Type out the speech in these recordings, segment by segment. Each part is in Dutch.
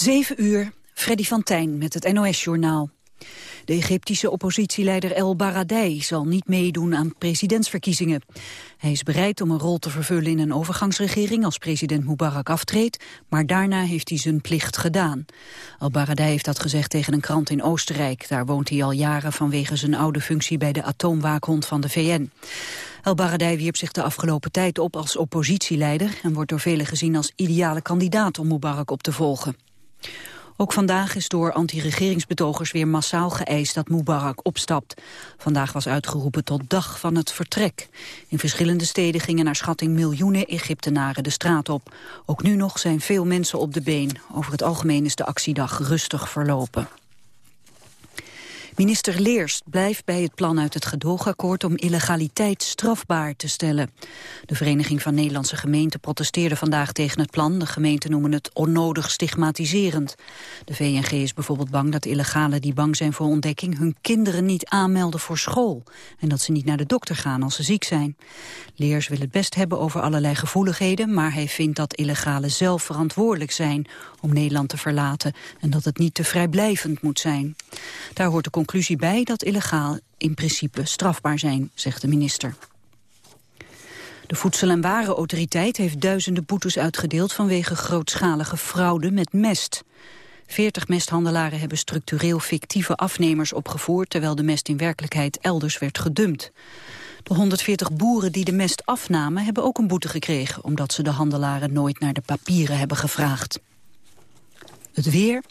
7 uur, Freddy van Tijn met het NOS-journaal. De Egyptische oppositieleider El Baradei zal niet meedoen aan presidentsverkiezingen. Hij is bereid om een rol te vervullen in een overgangsregering als president Mubarak aftreedt, maar daarna heeft hij zijn plicht gedaan. El Baradei heeft dat gezegd tegen een krant in Oostenrijk. Daar woont hij al jaren vanwege zijn oude functie bij de atoomwaakhond van de VN. El Baradei wierp zich de afgelopen tijd op als oppositieleider... en wordt door velen gezien als ideale kandidaat om Mubarak op te volgen. Ook vandaag is door anti-regeringsbetogers weer massaal geëist dat Mubarak opstapt. Vandaag was uitgeroepen tot dag van het vertrek. In verschillende steden gingen naar schatting miljoenen Egyptenaren de straat op. Ook nu nog zijn veel mensen op de been. Over het algemeen is de actiedag rustig verlopen. Minister Leers blijft bij het plan uit het gedoogakkoord om illegaliteit strafbaar te stellen. De Vereniging van Nederlandse Gemeenten protesteerde vandaag tegen het plan. De gemeenten noemen het onnodig stigmatiserend. De VNG is bijvoorbeeld bang dat illegalen die bang zijn voor ontdekking hun kinderen niet aanmelden voor school. En dat ze niet naar de dokter gaan als ze ziek zijn. Leers wil het best hebben over allerlei gevoeligheden, maar hij vindt dat illegalen zelf verantwoordelijk zijn om Nederland te verlaten en dat het niet te vrijblijvend moet zijn. Daar hoort de conclusie bij dat illegaal in principe strafbaar zijn, zegt de minister. De Voedsel- en Warenautoriteit heeft duizenden boetes uitgedeeld vanwege grootschalige fraude met mest. Veertig mesthandelaren hebben structureel fictieve afnemers opgevoerd... terwijl de mest in werkelijkheid elders werd gedumpt. De 140 boeren die de mest afnamen hebben ook een boete gekregen... omdat ze de handelaren nooit naar de papieren hebben gevraagd. Het weer.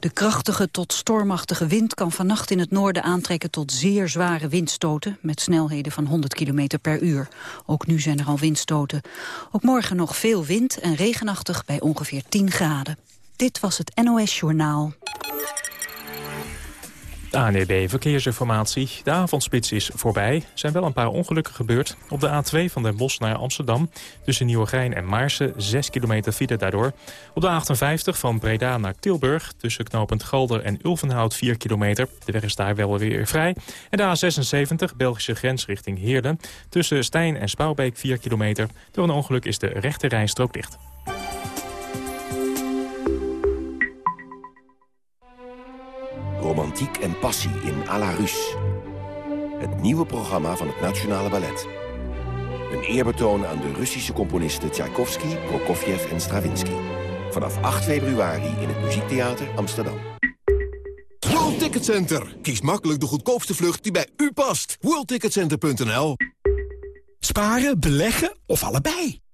De krachtige tot stormachtige wind kan vannacht in het noorden aantrekken tot zeer zware windstoten met snelheden van 100 km per uur. Ook nu zijn er al windstoten. Ook morgen nog veel wind en regenachtig bij ongeveer 10 graden. Dit was het NOS Journaal. ANEB Verkeersinformatie. De avondspits is voorbij. Er zijn wel een paar ongelukken gebeurd. Op de A2 van Den Bosch naar Amsterdam. Tussen Nieuwegein en Maarsen 6 kilometer file daardoor. Op de A58 van Breda naar Tilburg. Tussen knooppunt Galder en Ulvenhout 4 kilometer. De weg is daar wel weer vrij. En de A76 Belgische grens richting Heerden. Tussen Stijn en Spouwbeek 4 kilometer. Door een ongeluk is de rechte rijstrook dicht. Romantiek en passie in à la Russe. Het nieuwe programma van het Nationale Ballet. Een eerbetoon aan de Russische componisten Tchaikovsky, Prokofjev en Stravinsky. Vanaf 8 februari in het Muziektheater Amsterdam. World Ticket Center. Kies makkelijk de goedkoopste vlucht die bij u past. WorldTicketCenter.nl Sparen, beleggen of allebei?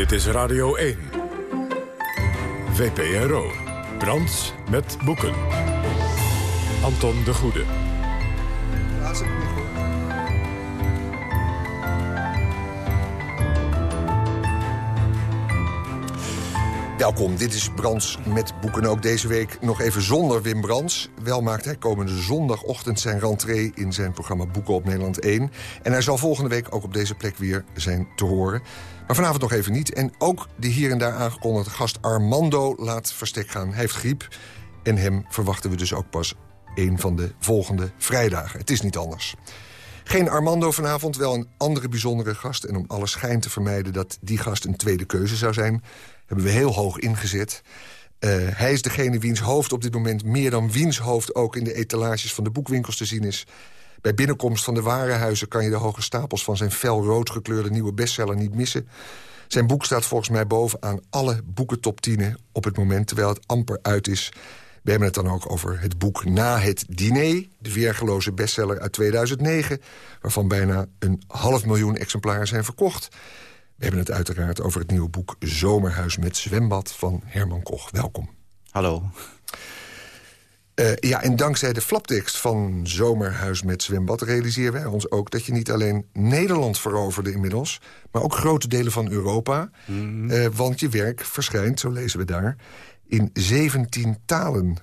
Dit is Radio 1. VPRO. Brands met boeken. Anton de Goede. Welkom, dit is Brands met boeken. Ook deze week nog even zonder Wim Brands. Wel maakt hij komende zondagochtend zijn rentree in zijn programma Boeken op Nederland 1. En hij zal volgende week ook op deze plek weer zijn te horen. Maar vanavond nog even niet. En ook de hier en daar aangekondigde gast Armando laat verstek gaan. Hij heeft griep en hem verwachten we dus ook pas een van de volgende vrijdagen. Het is niet anders. Geen Armando vanavond, wel een andere bijzondere gast. En om alle schijn te vermijden dat die gast een tweede keuze zou zijn... hebben we heel hoog ingezet. Uh, hij is degene wiens hoofd op dit moment meer dan wiens hoofd... ook in de etalages van de boekwinkels te zien is. Bij binnenkomst van de warenhuizen kan je de hoge stapels... van zijn fel rood gekleurde nieuwe bestseller niet missen. Zijn boek staat volgens mij bovenaan alle boekentop 10 op het moment... terwijl het amper uit is. We hebben het dan ook over het boek Na het Diner... de weergeloze bestseller uit 2009... waarvan bijna een half miljoen exemplaren zijn verkocht. We hebben het uiteraard over het nieuwe boek Zomerhuis met zwembad van Herman Koch. Welkom. Hallo. Uh, ja, en dankzij de flaptekst van Zomerhuis met zwembad... realiseren wij ons ook dat je niet alleen Nederland veroverde inmiddels... maar ook grote delen van Europa. Mm uh, want je werk verschijnt, zo lezen we daar, in 17 talen.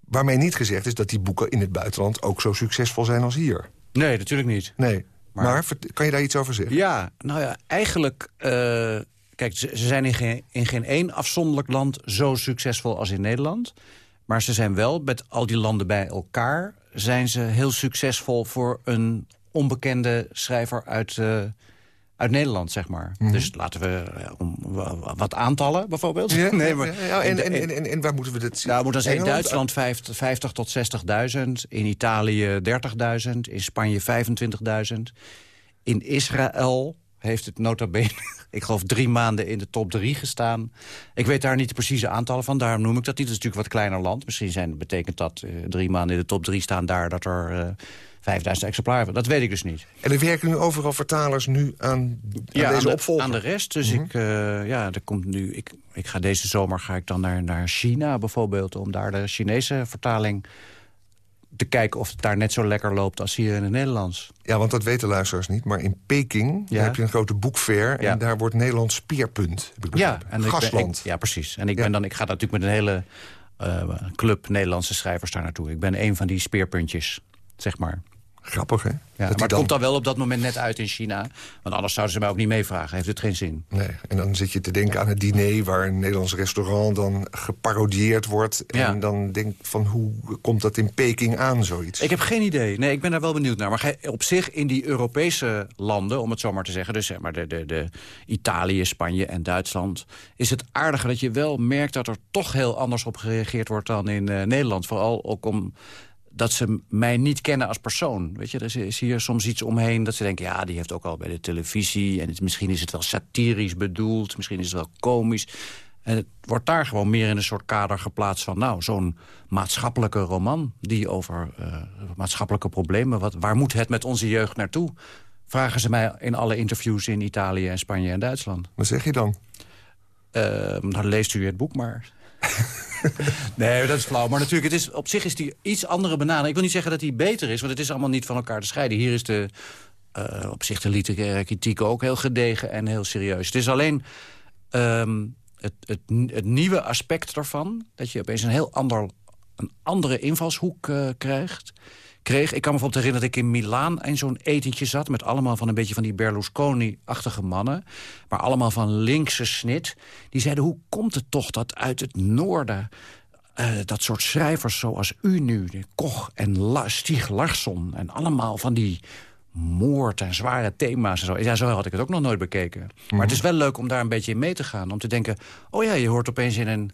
Waarmee niet gezegd is dat die boeken in het buitenland... ook zo succesvol zijn als hier. Nee, natuurlijk niet. Nee. Maar, maar kan je daar iets over zeggen? Ja, nou ja, eigenlijk... Uh, kijk, ze, zijn in geen, in geen één afzonderlijk land zo succesvol als in Nederland. Maar ze zijn wel, met al die landen bij elkaar... zijn ze heel succesvol voor een onbekende schrijver uit, uh, uit Nederland, zeg maar. Mm -hmm. Dus laten we uh, om, wat aantallen, bijvoorbeeld. Ja, nee, maar, ja, en, en, en, en, waar moeten we dit zien? Nou, moet dan in Duitsland 50, 50 tot 60.000. In Italië 30.000. In Spanje 25.000. In Israël heeft het nota bene, ik geloof drie maanden in de top drie gestaan. Ik weet daar niet de precieze aantallen van, daarom noem ik dat niet. Het is natuurlijk wat kleiner land. Misschien zijn, betekent dat uh, drie maanden in de top drie staan daar... dat er uh, 5000 exemplaren Dat weet ik dus niet. En er werken nu overal vertalers nu aan, aan ja, deze opvolger? aan de rest. Dus mm -hmm. ik, uh, ja, er komt nu, ik, ik ga deze zomer ga ik dan naar, naar China bijvoorbeeld... om daar de Chinese vertaling te kijken of het daar net zo lekker loopt als hier in het Nederlands. Ja, want dat weten luisteraars niet. Maar in Peking ja. heb je een grote boekfair... Ja. en daar wordt Nederland speerpunt. Ja, en Gastland. Ik, ja, precies. En ik, ben dan, ik ga natuurlijk met een hele uh, club Nederlandse schrijvers daar naartoe. Ik ben een van die speerpuntjes, zeg maar. Grappig, hè? Ja, maar het dan... komt dan wel op dat moment net uit in China. Want anders zouden ze mij ook niet meevragen. Heeft het geen zin. Nee, en dan zit je te denken aan het diner... waar een Nederlands restaurant dan geparodieerd wordt. Ja. En dan denk van, hoe komt dat in Peking aan, zoiets? Ik heb geen idee. Nee, ik ben daar wel benieuwd naar. Maar op zich in die Europese landen, om het zo maar te zeggen... dus zeg maar de, de, de Italië, Spanje en Duitsland... is het aardige dat je wel merkt dat er toch heel anders op gereageerd wordt... dan in uh, Nederland. Vooral ook om dat ze mij niet kennen als persoon. Weet je, er is hier soms iets omheen dat ze denken... ja, die heeft ook al bij de televisie... en het, misschien is het wel satirisch bedoeld, misschien is het wel komisch. En het wordt daar gewoon meer in een soort kader geplaatst van... nou, zo'n maatschappelijke roman die over uh, maatschappelijke problemen... Wat, waar moet het met onze jeugd naartoe? Vragen ze mij in alle interviews in Italië en Spanje en Duitsland. Wat zeg je dan? Uh, dan leest u het boek maar. nee, dat is flauw. Maar natuurlijk, het is, op zich is die iets andere benadering. Ik wil niet zeggen dat die beter is, want het is allemaal niet van elkaar te scheiden. Hier is de, uh, op zich de literaire kritiek ook heel gedegen en heel serieus. Het is alleen um, het, het, het, nieuwe aspect daarvan... dat je opeens een heel ander, een andere invalshoek uh, krijgt kreeg. Ik kan me bijvoorbeeld herinneren dat ik in Milaan in zo'n etentje zat... met allemaal van een beetje van die Berlusconi-achtige mannen. Maar allemaal van linkse snit. Die zeiden, hoe komt het toch dat uit het noorden... Uh, dat soort schrijvers zoals u nu, Koch en La Stieg Larsson... en allemaal van die moord en zware thema's en zo. Ja, zo had ik het ook nog nooit bekeken. Maar het is wel leuk om daar een beetje in mee te gaan. Om te denken, oh ja, je hoort opeens in een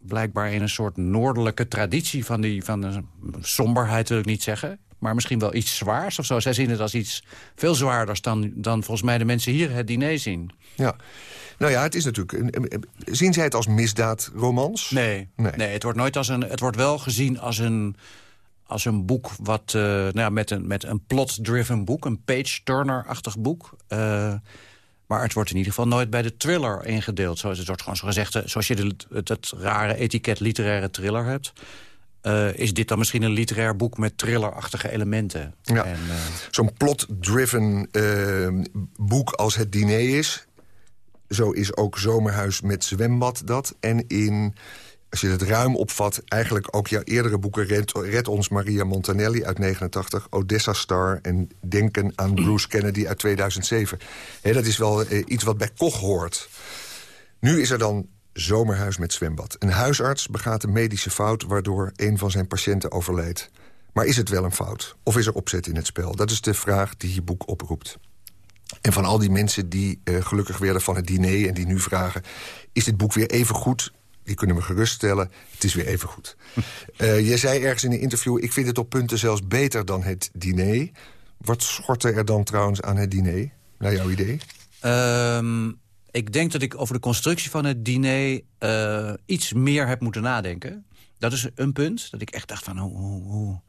blijkbaar in een soort noordelijke traditie van die van de somberheid wil ik niet zeggen. Maar misschien wel iets zwaars of zo. Zij zien het als iets veel zwaarders dan, dan volgens mij de mensen hier het diner zien. Ja. Nou ja, het is natuurlijk... Zien zij het als misdaadromans? Nee, nee. nee het wordt nooit als een... Het wordt wel gezien als een, als een boek wat... Uh, nou ja, met een, met een plot-driven boek. Een page-turner-achtig boek. Uh, maar het wordt in ieder geval nooit bij de thriller ingedeeld. Zoals het wordt gewoon zo gezegd, eh, zoals je de, het, het, rare etiket literaire thriller hebt... Uh, is dit dan misschien een literair boek met thrillerachtige elementen. Ja. Uh, Zo'n plot-driven uh, boek als Het Diner is... zo is ook Zomerhuis met Zwembad dat. En in als je het ruim opvat, eigenlijk ook jouw eerdere boeken... Red, ons Maria Montanelli uit 89, Odessa Star... en Denken aan Bruce Kennedy uit 2007. He, dat is wel eh, iets wat bij Koch hoort. Nu is er dan Zomerhuis met zwembad. Een huisarts begaat een medische fout... waardoor een van zijn patiënten overleed. Maar is het wel een fout? Of is er opzet in het spel? Dat is de vraag die je boek oproept. En van al die mensen die uh, gelukkig werden van het diner... en die nu vragen, is dit boek weer even goed die kunnen we geruststellen. Het is weer even goed. Uh, jij zei ergens in een interview... ik vind het op punten zelfs beter dan het diner. Wat schortte er dan trouwens aan het diner, naar jouw idee? Um, ik denk dat ik over de constructie van het diner... Uh, iets meer heb moeten nadenken. Dat is een punt. Dat ik echt dacht van... hoe, hoe,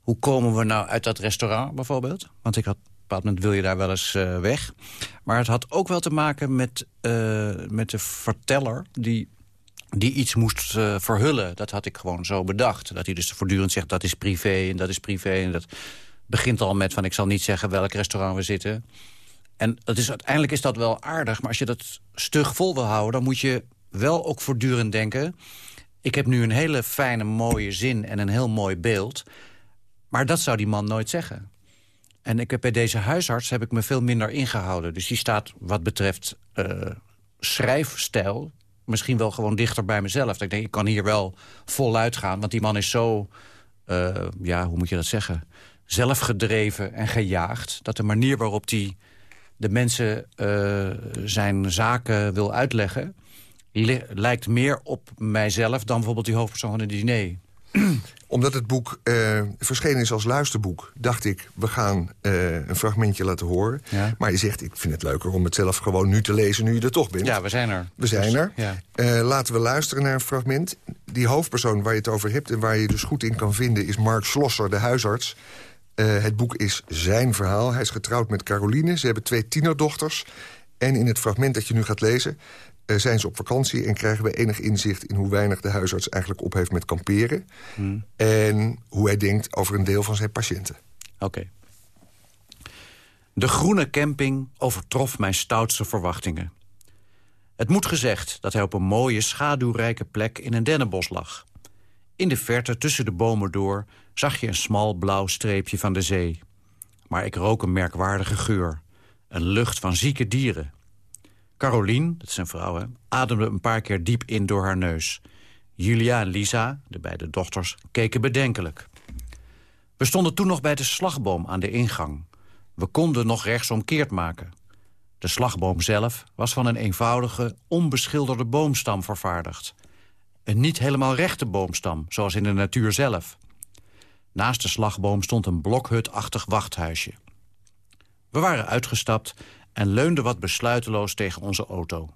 hoe komen we nou uit dat restaurant bijvoorbeeld? Want ik had op een bepaald moment wil je daar wel eens uh, weg. Maar het had ook wel te maken met, uh, met de verteller... die die iets moest uh, verhullen. Dat had ik gewoon zo bedacht. Dat hij dus voortdurend zegt dat is privé en dat is privé. En dat begint al met van ik zal niet zeggen welk restaurant we zitten. En dat is, uiteindelijk is dat wel aardig. Maar als je dat stug vol wil houden... dan moet je wel ook voortdurend denken... ik heb nu een hele fijne, mooie zin en een heel mooi beeld... maar dat zou die man nooit zeggen. En ik heb bij deze huisarts heb ik me veel minder ingehouden. Dus die staat wat betreft uh, schrijfstijl misschien wel gewoon dichter bij mezelf. Ik denk, ik kan hier wel voluit gaan. Want die man is zo, uh, ja, hoe moet je dat zeggen... zelfgedreven en gejaagd... dat de manier waarop hij de mensen uh, zijn zaken wil uitleggen... lijkt meer op mijzelf dan bijvoorbeeld die hoofdpersoon van het diner omdat het boek uh, verschenen is als luisterboek... dacht ik, we gaan uh, een fragmentje laten horen. Ja. Maar je zegt, ik vind het leuker om het zelf gewoon nu te lezen... nu je er toch bent. Ja, we zijn er. We zijn dus, er. Ja. Uh, laten we luisteren naar een fragment. Die hoofdpersoon waar je het over hebt... en waar je dus goed in kan vinden... is Mark Slosser, de huisarts. het boek is zijn verhaal. Hij is getrouwd met Caroline. Ze hebben twee tienerdochters. En in het fragment dat je nu gaat lezen... Uh, zijn ze op vakantie en krijgen we enig inzicht... in hoe weinig de huisarts eigenlijk op heeft met kamperen. Hmm. En hoe hij denkt over een deel van zijn patiënten. Oké. De groene camping overtrof mijn stoutste verwachtingen. Het moet gezegd dat hij op een mooie, schaduwrijke plek in een dennenbos lag. In de verte, tussen de bomen door, zag je een smal blauw streepje van de zee. Maar ik rook een merkwaardige geur. Een lucht van zieke dieren. Caroline, dat zijn vrouw, hè, ademde een paar keer diep in door haar neus. Julia en Lisa, de beide dochters, keken bedenkelijk. We stonden toen nog bij de slagboom aan de ingang. We konden nog rechtsomkeerd maken. De slagboom zelf was van een eenvoudige, onbeschilderde boomstam vervaardigd. Een niet helemaal rechte boomstam, zoals in de natuur zelf. Naast de slagboom stond een blokhutachtig wachthuisje. We waren uitgestapt en leunde wat besluiteloos tegen onze auto.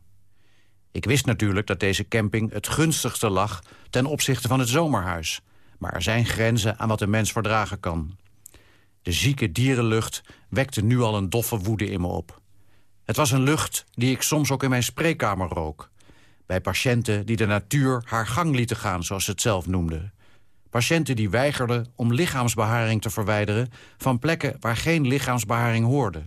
Ik wist natuurlijk dat deze camping het gunstigste lag... ten opzichte van het zomerhuis. Maar er zijn grenzen aan wat een mens verdragen kan. De zieke dierenlucht wekte nu al een doffe woede in me op. Het was een lucht die ik soms ook in mijn spreekkamer rook. Bij patiënten die de natuur haar gang lieten gaan, zoals ze het zelf noemden. Patiënten die weigerden om lichaamsbeharing te verwijderen... van plekken waar geen lichaamsbeharing hoorde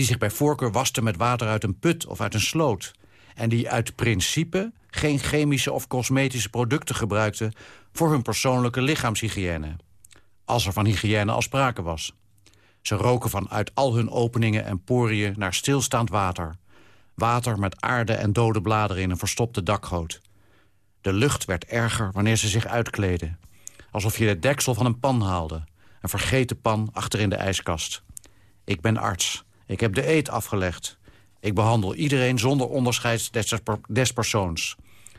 die zich bij voorkeur wasten met water uit een put of uit een sloot... en die uit principe geen chemische of cosmetische producten gebruikten... voor hun persoonlijke lichaamshygiëne. Als er van hygiëne al sprake was. Ze roken van uit al hun openingen en poriën naar stilstaand water. Water met aarde en dode bladeren in een verstopte dakgoot. De lucht werd erger wanneer ze zich uitkleden. Alsof je de deksel van een pan haalde. Een vergeten pan achter in de ijskast. Ik ben arts. Ik heb de eet afgelegd. Ik behandel iedereen zonder onderscheid des persoons.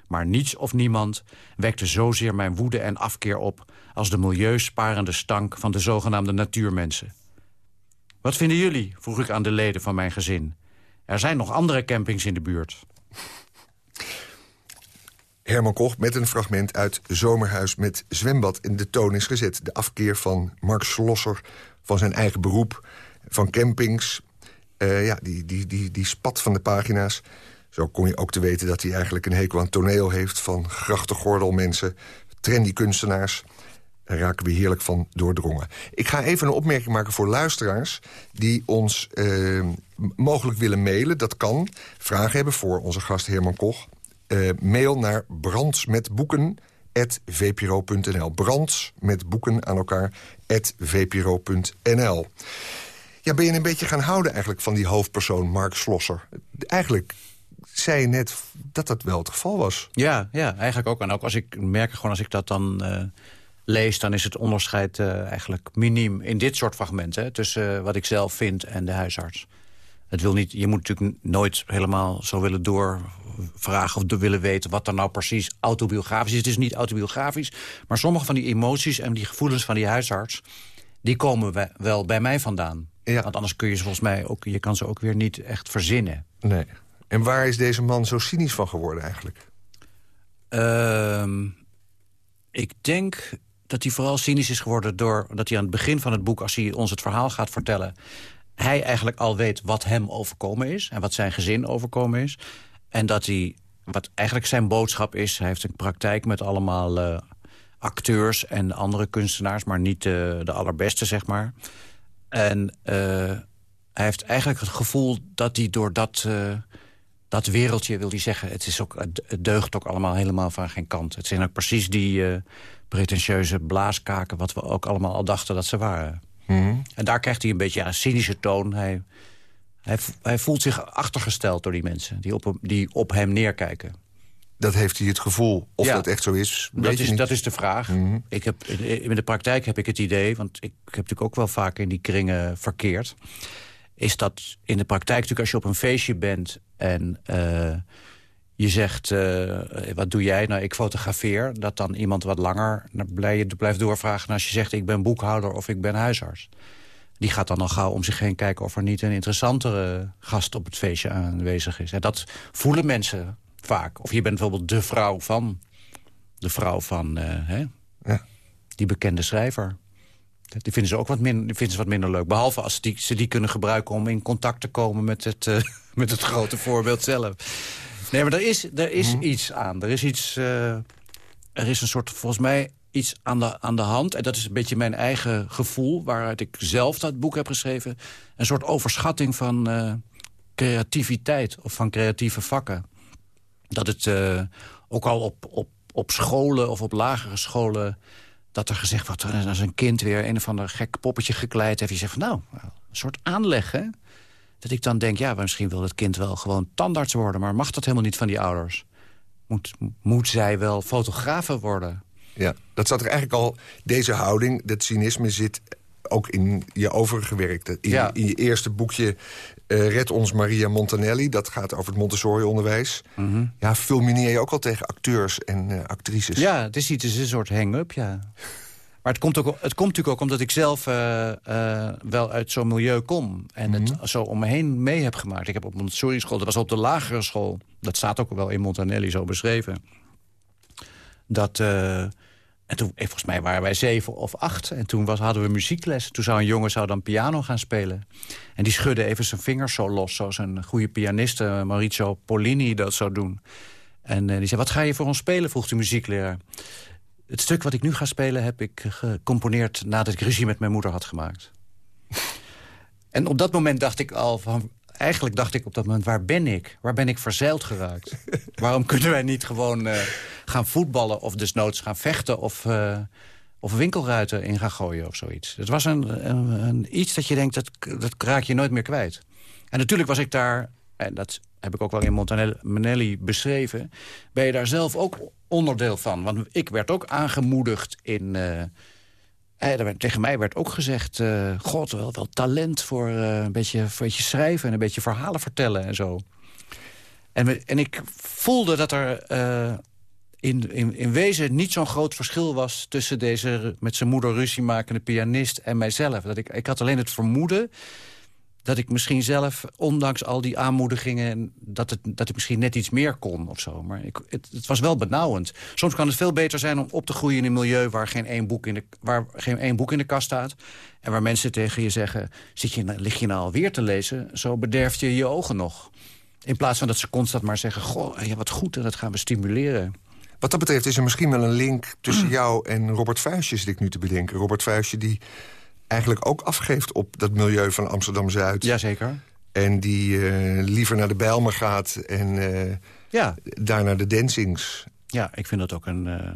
Maar niets of niemand wekte zozeer mijn woede en afkeer op... als de milieusparende stank van de zogenaamde natuurmensen. Wat vinden jullie, vroeg ik aan de leden van mijn gezin. Er zijn nog andere campings in de buurt. Herman Koch met een fragment uit Zomerhuis met zwembad in de toon is gezet. De afkeer van Mark Slosser van zijn eigen beroep, van campings... Uh, ja, die, die, die, die spat van de pagina's. Zo kon je ook te weten dat hij eigenlijk een hekel aan toneel heeft... van grachtengordelmensen, trendy kunstenaars. Daar raken we heerlijk van doordrongen. Ik ga even een opmerking maken voor luisteraars... die ons uh, mogelijk willen mailen. Dat kan. Vragen hebben voor onze gast Herman Koch. Uh, mail naar brandsmetboeken.vpro.nl. Brands met boeken aan elkaar. Ja, ben je een beetje gaan houden eigenlijk van die hoofdpersoon Mark Slosser? Eigenlijk zei je net dat dat wel het geval was. Ja, ja eigenlijk ook. En ook als ik merk gewoon als ik dat dan uh, lees... dan is het onderscheid uh, eigenlijk miniem in dit soort fragmenten... tussen uh, wat ik zelf vind en de huisarts. Het wil niet, je moet natuurlijk nooit helemaal zo willen doorvragen... of willen weten wat er nou precies autobiografisch is. Het is niet autobiografisch, maar sommige van die emoties... en die gevoelens van die huisarts, die komen wel bij mij vandaan. Ja. Want anders kun je ze volgens mij ook, je kan ze ook weer niet echt verzinnen. Nee. En waar is deze man zo cynisch van geworden eigenlijk? Uh, ik denk dat hij vooral cynisch is geworden door dat hij aan het begin van het boek... als hij ons het verhaal gaat vertellen... hij eigenlijk al weet wat hem overkomen is... en wat zijn gezin overkomen is. En dat hij wat eigenlijk zijn boodschap is... hij heeft een praktijk met allemaal uh, acteurs en andere kunstenaars... maar niet de allerbeste, zeg maar. En hij heeft eigenlijk het gevoel dat hij door dat, dat wereldje... wil hij zeggen, het, is ook, het deugt ook allemaal helemaal van geen kant. Het zijn ook precies die pretentieuze blaaskaken... wat we ook allemaal al dachten dat ze waren. Mhm. En daar krijgt hij een beetje een cynische toon. Hij, hij, hij, voelt zich achtergesteld door die mensen die op, die op hem neerkijken. Dat heeft hij het gevoel. Of dat echt zo is, dat is, dat is de vraag. Mhm. ik heb, in de praktijk heb ik het idee... want ik heb natuurlijk ook wel vaak in die kringen verkeerd... is dat in de praktijk natuurlijk als je op een feestje bent... en uh, je zegt, uh, wat doe jij? Nou, ik fotografeer. Dat dan iemand wat langer blijft doorvragen... als je zegt, ik ben boekhouder of ik ben huisarts. Die gaat dan al gauw om zich heen kijken... of er niet een interessantere gast op het feestje aanwezig is. En dat voelen mensen vaak. Of je bent bijvoorbeeld de vrouw van... de vrouw van uh, hè? Ja. die bekende schrijver. Die vinden ze ook wat, min, die vinden ze wat minder leuk. Behalve als die, ze die kunnen gebruiken om in contact te komen... met het, uh, met het grote voorbeeld zelf. Nee, maar er is, er is mhm. iets aan. Er is iets... Uh, er is een soort, volgens mij, iets aan de, aan de hand. En dat is een beetje mijn eigen gevoel... waaruit ik zelf dat boek heb geschreven. Een soort overschatting van uh, creativiteit of van creatieve vakken. Dat het uh, ook al op, op, op scholen of op lagere scholen... dat er gezegd wordt, als een kind weer een of ander gek poppetje gekleid heeft... je zegt van nou, een soort aanleg, hè? Dat ik dan denk, ja, misschien wil het kind wel gewoon tandarts worden... maar mag dat helemaal niet van die ouders? Moet, moet zij wel fotografen worden? Ja, dat zat er eigenlijk al... Deze houding, dat cynisme zit ook in je overige werk. In, ja. in je eerste boekje uh, Red ons Maria Montanelli. Dat gaat over het Montessori-onderwijs. Mhm. Ja, fulmineer je ook al tegen acteurs en uh, actrices. Ja, het is iets, het is een soort hang-up, ja. Maar het komt, ook, het komt natuurlijk ook omdat ik zelf uh, uh, wel uit zo'n milieu kom. En het mhm. zo om me heen mee heb gemaakt. Ik heb op Montessori school, dat was op de lagere school. Dat staat ook wel in Montanelli zo beschreven. Dat... En toen, volgens mij waren wij zeven of acht. En toen was, hadden we muziekles. Toen zou een jongen zou dan piano gaan spelen. En die schudde even zijn vingers zo los. Zoals een goede pianist, Maurizio Polini, dat zou doen. En die zei, wat ga je voor ons spelen? vroeg de muziekleraar. Het stuk wat ik nu ga spelen heb ik gecomponeerd... nadat ik ruzie met mijn moeder had gemaakt. en op dat moment dacht ik al van... Eigenlijk dacht ik op dat moment, waar ben ik? Waar ben ik verzeild geraakt? Waarom kunnen wij niet gewoon uh, gaan voetballen... of desnoods gaan vechten of, uh, of winkelruiten in gaan gooien of zoiets? Het was een, een, een, iets dat je denkt, dat, dat raak je nooit meer kwijt. En natuurlijk was ik daar, en dat heb ik ook wel in Montanelli beschreven... ben je daar zelf ook onderdeel van. Want ik werd ook aangemoedigd in... Uh, tegen mij werd ook gezegd... Uh, God, wel, wel talent voor een, beetje, een beetje schrijven... en een beetje verhalen vertellen en zo. En, en ik voelde dat er in, in, in wezen niet zo'n groot verschil was... tussen deze met zijn moeder ruzie makende pianist en mijzelf. Dat ik, ik had alleen het vermoeden dat ik misschien zelf, ondanks al die aanmoedigingen... dat, het, dat ik misschien net iets meer kon of zo. Maar ik, het, het, was wel benauwend. Soms kan het veel beter zijn om op te groeien in een milieu... waar geen één boek in de, waar geen één boek in de kast staat... en waar mensen tegen je zeggen... Zit je, lig je nou alweer te lezen? Zo bederf je je ogen nog. In plaats van dat ze constant maar zeggen... goh, ja, wat goed, en dat gaan we stimuleren. Wat dat betreft is er misschien wel een link tussen jou en Robert Vuistje... zit ik nu te bedenken. Robert Vuistje die eigenlijk ook afgeeft op dat milieu van Amsterdam-Zuid. Jazeker. En die eh, liever naar de Bijlmer gaat en uh, ja. daar naar de dancings. Ja, ik vind dat ook een, uh,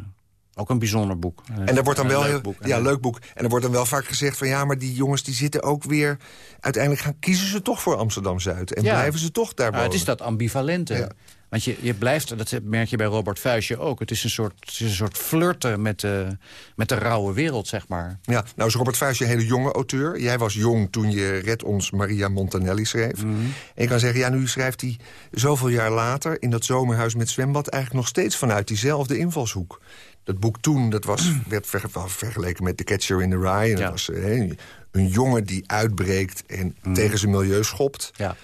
ook een bijzonder boek. En daar wordt dan wel heel, boek. Ja, leuk boek. En er wordt dan wel vaak gezegd van ja, maar die jongens die zitten ook weer... uiteindelijk gaan kiezen ze toch voor Amsterdam-Zuid. En blijven ze toch daar ja, Het is dat ambivalente. Want je, je blijft, dat merk je bij Robert Vuijsje ook... het is een soort, het is een soort flirten met de, met de rauwe wereld, zeg maar. Ja, nou is Robert Vuijsje een hele jonge auteur. Jij was jong toen je Red ons Maria Montanelli schreef. Mhm. En je kan zeggen, ja, nu schrijft hij zoveel jaar later... in dat zomerhuis met zwembad eigenlijk nog steeds vanuit diezelfde invalshoek. Dat boek toen, dat was, werd vergeleken met The Catcher in the Rye. En dat was eh, een jongen die uitbreekt en mhm. tegen zijn milieu schopt... Ja.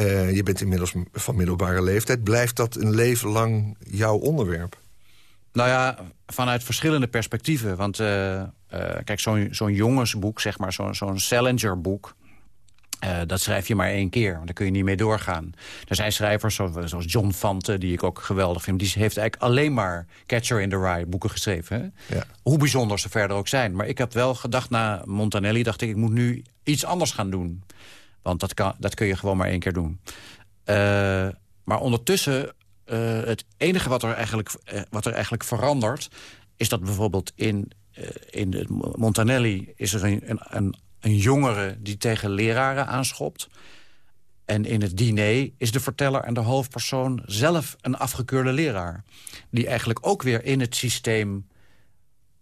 Uh, je bent inmiddels van middelbare leeftijd. Blijft dat een leven lang jouw onderwerp? Nou ja, vanuit verschillende perspectieven. Want uh, uh, kijk, zo'n zo'n jongensboek, zeg maar, zo'n zo'n Salinger-boek... Uh, dat schrijf je maar één keer, want daar kun je niet mee doorgaan. Er zijn schrijvers zoals John Fante, die ik ook geweldig vind... die heeft eigenlijk alleen maar Catcher in the Rye boeken geschreven. Ja. Hoe bijzonder ze verder ook zijn. Maar ik heb wel gedacht na Montanelli, dacht ik... ik moet nu iets anders gaan doen. Want dat, kan, dat kun je gewoon maar één keer doen. Uh, maar ondertussen, uh, het enige wat er, eigenlijk, wat er eigenlijk verandert... is dat bijvoorbeeld in, in Montanelli is er een, een een jongere die tegen leraren aanschopt. En in het diner is de verteller en de hoofdpersoon zelf een afgekeurde leraar. Die eigenlijk ook weer in het systeem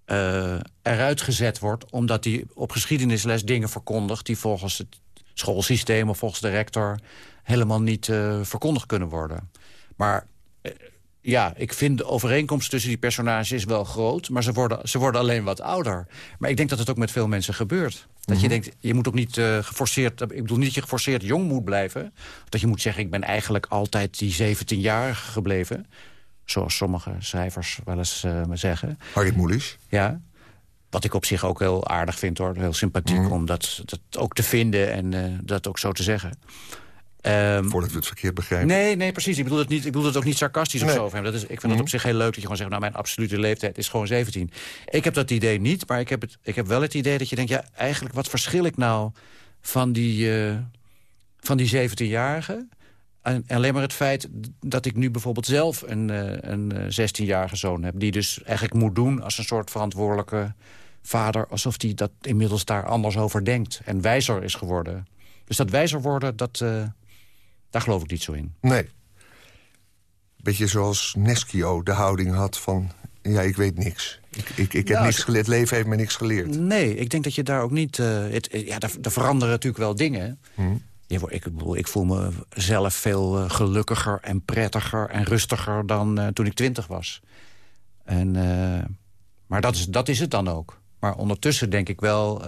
uh, eruit gezet wordt... omdat hij op geschiedenisles dingen verkondigt... die volgens het schoolsysteem of volgens de rector... helemaal niet uh, verkondigd kunnen worden. Maar uh, ja, ik vind de overeenkomst tussen die personages wel groot... maar ze worden, ze worden alleen wat ouder. Maar ik denk dat het ook met veel mensen gebeurt. Dat je mhm. denkt, je moet ook niet uh, geforceerd... ik bedoel niet dat je geforceerd jong moet blijven. Dat je moet zeggen, ik ben eigenlijk altijd die 17-jarige gebleven. Zoals sommige schrijvers wel eens uh, zeggen. Harry Mulisch. Ja, wat ik op zich ook heel aardig vind, hoor. Heel sympathiek mm. om dat, dat ook te vinden en uh, dat ook zo te zeggen. Um, Voordat we het verkeerd begrijpen. Nee, nee, precies. Ik bedoel het, niet, ik bedoel het ook niet sarcastisch of zo. Dat is, ik vind het op mhm. zich heel leuk dat je gewoon zegt... nou, mijn absolute leeftijd is gewoon 17. Ik heb dat idee niet, maar ik heb, het, ik heb wel het idee dat je denkt... ja, eigenlijk, wat verschil ik nou van die, uh, van die 17-jarige... En alleen maar het feit dat ik nu bijvoorbeeld zelf een, uh, een 16-jarige zoon heb... die dus eigenlijk moet doen als een soort verantwoordelijke vader... alsof hij dat inmiddels daar anders over denkt en wijzer is geworden. Dus dat wijzer worden, dat, uh, daar geloof ik niet zo in. Nee. Beetje zoals Neschio de houding had van... ja, ik weet niks. Ik, ik, ik heb nou, niks geleerd. Het leven heeft me niks geleerd. Nee, ik denk dat je daar ook niet... Uh, het, ja, er, veranderen natuurlijk wel dingen. Hmm. ik, bedoel, ik voel me zelf veel gelukkiger en prettiger en rustiger... dan uh, toen ik twintig was. En, maar dat is, dat is het dan ook. Maar ondertussen denk ik wel...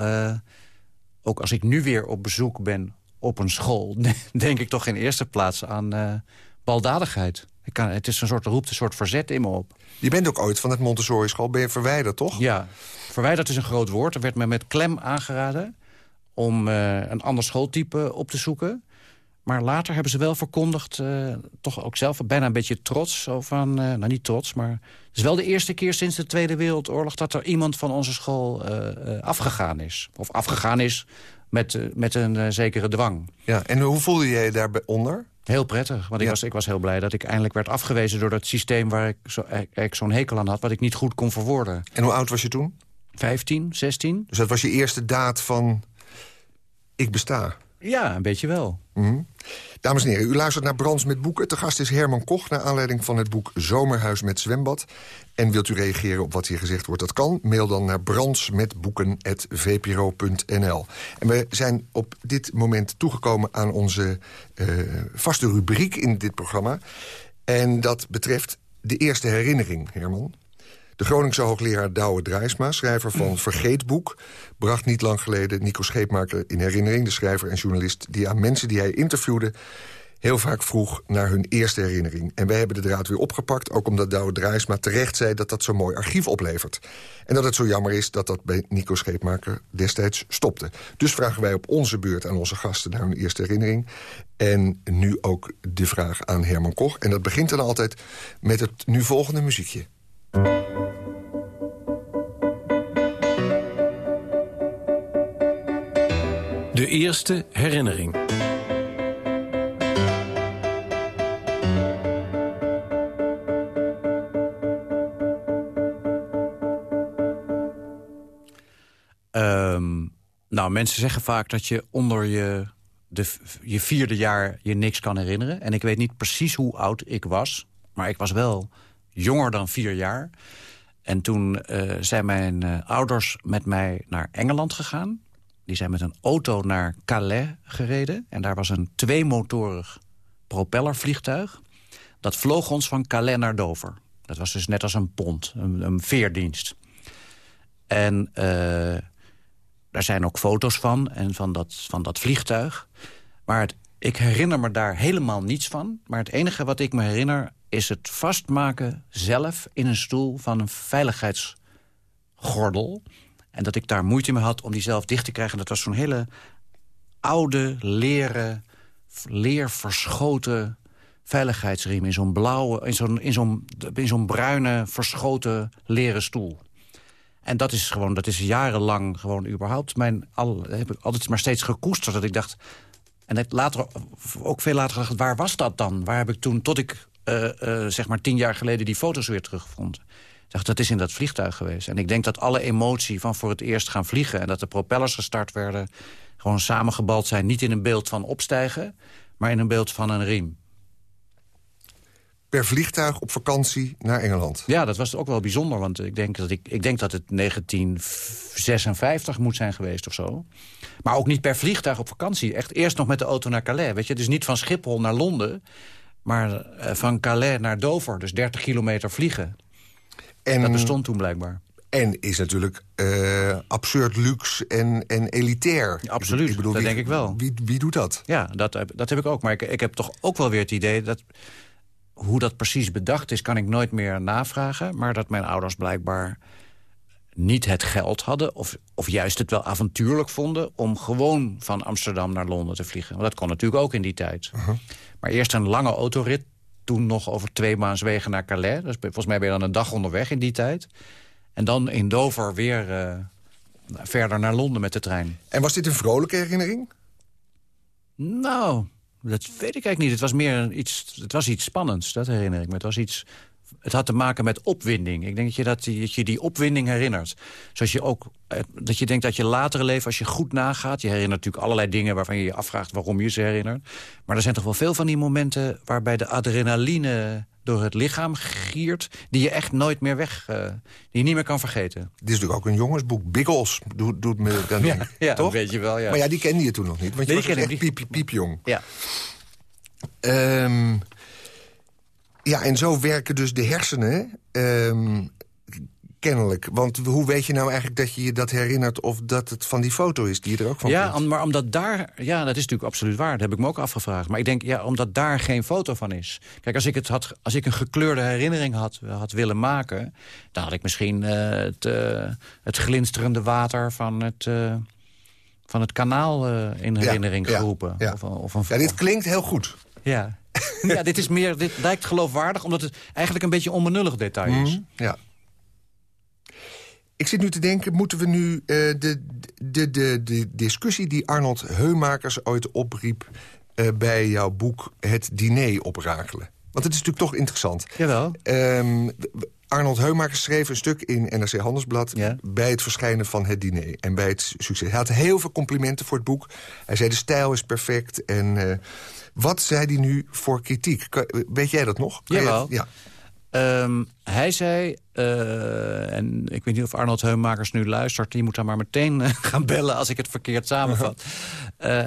ook als ik nu weer op bezoek ben op een school... denk ik toch in eerste plaats aan uh, baldadigheid. Ik kan, het is een soort, roept een soort verzet in me op. Je bent ook ooit van het Montessori-school, ben je verwijderd, toch? Ja, verwijderd is een groot woord. Er werd me met klem aangeraden om uh, een ander schooltype op te zoeken. Maar later hebben ze wel verkondigd, uh, toch ook zelf bijna een beetje trots... Zo van, uh, nou niet trots, maar het is wel de eerste keer sinds de Tweede Wereldoorlog... dat er iemand van onze school afgegaan is. Of afgegaan is met, eh, met een zekere dwang. Ja, en hoe voelde je je daarbij Heel prettig, want ik, was, ik was heel blij dat ik eindelijk werd afgewezen... door dat systeem waar ik, zo, ik zo'n hekel aan had... wat ik niet goed kon verwoorden. En hoe oud was je toen? 15, 16. Dus dat was je eerste daad van... ik besta? Ja, een beetje wel. Mm Dames en heren, u luistert naar Brands met Boeken. Te gast is Herman Koch, naar aanleiding van het boek Zomerhuis met Zwembad. En wilt u reageren op wat hier gezegd wordt, dat kan. Mail dan naar brandsmetboeken.vpro.nl. En we zijn op dit moment toegekomen aan onze uh, vaste rubriek in dit programma. En dat betreft de eerste herinnering, Herman. De Groningse hoogleraar Douwe Drijsma, schrijver van Vergeetboek... bracht niet lang geleden Nico Scheepmaker in herinnering... de schrijver en journalist die aan mensen die hij interviewde... heel vaak vroeg naar hun eerste herinnering. En wij hebben de draad weer opgepakt, ook omdat Douwe Drijsma terecht zei... dat dat zo'n mooi archief oplevert. En dat het zo jammer is dat dat bij Nico Scheepmaker destijds stopte. Dus vragen wij op onze beurt aan onze gasten naar hun eerste herinnering. En nu ook de vraag aan Herman Koch. En dat begint dan altijd met het nu volgende muziekje. De eerste herinnering. Um, nou, mensen zeggen vaak dat je onder je, de, je vierde jaar je niks kan herinneren. En ik weet niet precies hoe oud ik was. Maar ik was wel jonger dan vier jaar. En toen uh, zijn mijn uh, ouders met mij naar Engeland gegaan. Die zijn met een auto naar Calais gereden. En daar was een tweemotorig propellervliegtuig. Dat vloog ons van Calais naar Dover. Dat was dus net als een pont, een, een veerdienst. En uh, daar zijn ook foto's van, en van, dat, van dat vliegtuig. Maar ik herinner me daar helemaal niets van. Maar het enige wat ik me herinner is het vastmaken zelf in een stoel van een veiligheidsgordel. En dat ik daar moeite mee had om die zelf dicht te krijgen. Dat was zo'n hele oude, leren, leerverschoten veiligheidsriem... in zo'n blauwe, in zo'n in zo'n in zo'n bruine, verschoten leren stoel. En dat is gewoon, dat is jarenlang gewoon überhaupt mijn... Al, heb ik altijd maar steeds gekoesterd dat ik dacht... En later, ook veel later gedacht, waar was dat dan? Waar heb ik toen, tot ik uh, uh, zeg maar tien jaar geleden die foto's weer terugvond. Dat is in dat vliegtuig geweest. En ik denk dat alle emotie van voor het eerst gaan vliegen... en dat de propellers gestart werden, gewoon samengebald zijn... niet in een beeld van opstijgen, maar in een beeld van een riem per vliegtuig op vakantie naar Engeland. Ja, dat was ook wel bijzonder, want ik denk dat, ik, ik denk dat het 1956 moet zijn geweest of zo. Maar ook niet per vliegtuig op vakantie. Echt eerst nog met de auto naar Calais. Weet je? Dus niet van Schiphol naar Londen, maar eh, van Calais naar Dover. Dus 30 kilometer vliegen. En, dat bestond toen blijkbaar. En is natuurlijk uh, absurd luxe en, en elitair. absoluut, ik bedoel, dat denk ik wel. Wie, wie doet dat? Ja, dat, dat heb ik ook. Maar ik, ik heb toch ook wel weer het idee dat hoe dat precies bedacht is, kan ik nooit meer navragen. Maar dat mijn ouders blijkbaar niet het geld hadden... of, of juist het wel avontuurlijk vonden... om gewoon van Amsterdam naar Londen te vliegen. Want dat kon natuurlijk ook in die tijd. Uh-huh. Maar eerst een lange autorit, toen nog over twee wegen naar Calais. Dus volgens mij ben je dan een dag onderweg in die tijd. En dan in Dover weer uh, verder naar Londen met de trein. En was dit een vrolijke herinnering? Nou, dat weet ik eigenlijk niet. Het was meer iets, het was iets spannends, dat herinner ik me. Het was iets het had te maken met opwinding. Ik denk dat je, dat, dat je die opwinding herinnert. Zoals je ook, eh, dat je denkt dat je latere leven, als je goed nagaat... je herinnert natuurlijk allerlei dingen waarvan je je afvraagt waarom je ze herinnert. Maar er zijn toch wel veel van die momenten waarbij de adrenaline door het lichaam giert... die je echt nooit meer weg, uh, die je niet meer kan vergeten. Dit is natuurlijk ook een jongensboek. Biggles doet, doet me dan ja, ja, toch? weet je wel, ja. Maar ja, die kende je toen nog niet, want je nee, was echt piep, piepjong. Ja. Um, ja, en zo werken dus de hersenen um, kennelijk. Want hoe weet je nou eigenlijk dat je je dat herinnert... of dat het van die foto is die je er ook van Ja, maar omdat daar... Ja, dat is natuurlijk absoluut waar. Dat heb ik me ook afgevraagd. Maar ik denk, ja, omdat daar geen foto van is. Kijk, als ik, het had, als ik een gekleurde herinnering had, had willen maken... dan had ik misschien uh, het, uh, het glinsterende water van het... Uh, van het kanaal in herinnering ja, geroepen. Ja, Of, of een, ja, dit klinkt heel goed. Ja. ja, dit, is meer, dit lijkt geloofwaardig, omdat het eigenlijk een beetje onbenullig detail is. Mhm, ja. Ik zit nu te denken, moeten we nu uh, de, de, de, de discussie die Arnold Heumakers ooit opriep... Uh, bij jouw boek Het Diner oprakelen? Want het is natuurlijk toch interessant. Jawel. Um, Arnold Heumakers schreef een stuk in NRC Handelsblad... Ja. bij het verschijnen van het diner en bij het succes. Hij had heel veel complimenten voor het boek. Hij zei de stijl is perfect en... Uh, wat zei hij nu voor kritiek? Weet jij dat nog? Jawel. Ja. Um, hij zei, uh, en ik weet niet of Arnold Heumakers nu luistert... die moet dan maar meteen uh, gaan bellen als ik het verkeerd samenvat. Uh,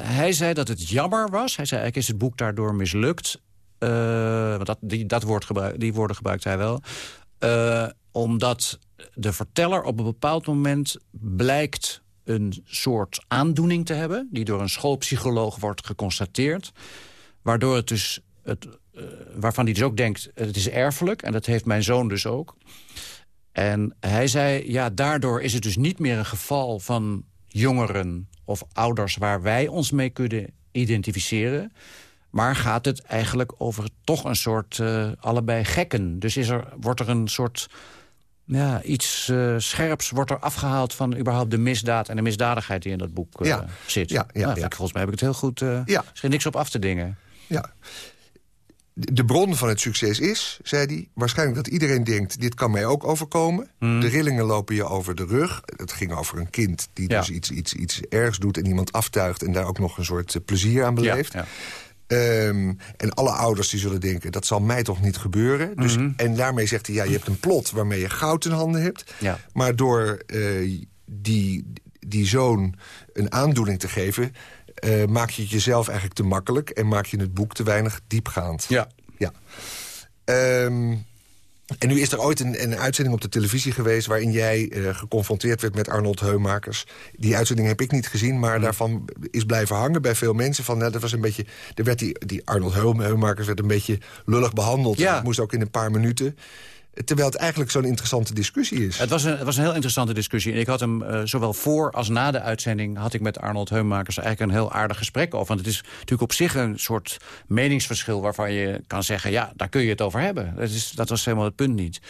hij zei dat het jammer was. Hij zei eigenlijk is het boek daardoor mislukt. want dat, die, dat woord gebruik, die woorden gebruikt hij wel. omdat de verteller op een bepaald moment blijkt een soort aandoening te hebben... die door een schoolpsycholoog wordt geconstateerd... Waardoor het dus, het, uh, waarvan hij dus ook denkt, het is erfelijk. En dat heeft mijn zoon dus ook. En hij zei, ja, daardoor is het dus niet meer een geval van jongeren of ouders... waar wij ons mee kunnen identificeren. Maar gaat het eigenlijk over toch een soort uh, allebei gekken. Dus is er, wordt er een soort ja, iets uh, scherps wordt er afgehaald van überhaupt de misdaad en de misdadigheid die in dat boek uh, ja. zit. Ja, ja, nou, volgens mij heb ik het heel goed. Uh, ja. Er is niks op af te dingen. Ja. De bron van het succes is, zei hij, waarschijnlijk dat iedereen denkt... dit kan mij ook overkomen. Hmm. De rillingen lopen je over de rug. Het ging over een kind die dus iets, iets, iets ergs doet... en iemand aftuigt en daar ook nog een soort eh, plezier aan beleeft. Ja, um, en alle ouders die zullen denken, dat zal mij toch niet gebeuren. Dus, mm En daarmee zegt hij, ja, je hebt een plot waarmee je goud in handen hebt. Ja. Maar door uh, die, die zoon een aandoening te geven... Uh, maak je het jezelf eigenlijk te makkelijk... en maak je het boek te weinig diepgaand. Ja. ja. Um, en nu is er ooit een, een, uitzending op de televisie geweest... waarin jij uh, geconfronteerd werd met Arnold Heumakers. Die uitzending heb ik niet gezien, maar mm. daarvan is blijven hangen bij veel mensen. Van, nou, dat was een beetje, er werd die, die Arnold Heumakers werd een beetje lullig behandeld. Ja. Dat moest ook in een paar minuten. Terwijl het eigenlijk zo'n interessante discussie is. Het was, een, het was een heel interessante discussie. En ik had hem uh, zowel voor als na de uitzending... had ik met Arnold Heumakers eigenlijk een heel aardig gesprek over. Want het is natuurlijk op zich een soort meningsverschil... waarvan je kan zeggen, ja, daar kun je het over hebben. Dat, is, dat was helemaal het punt niet.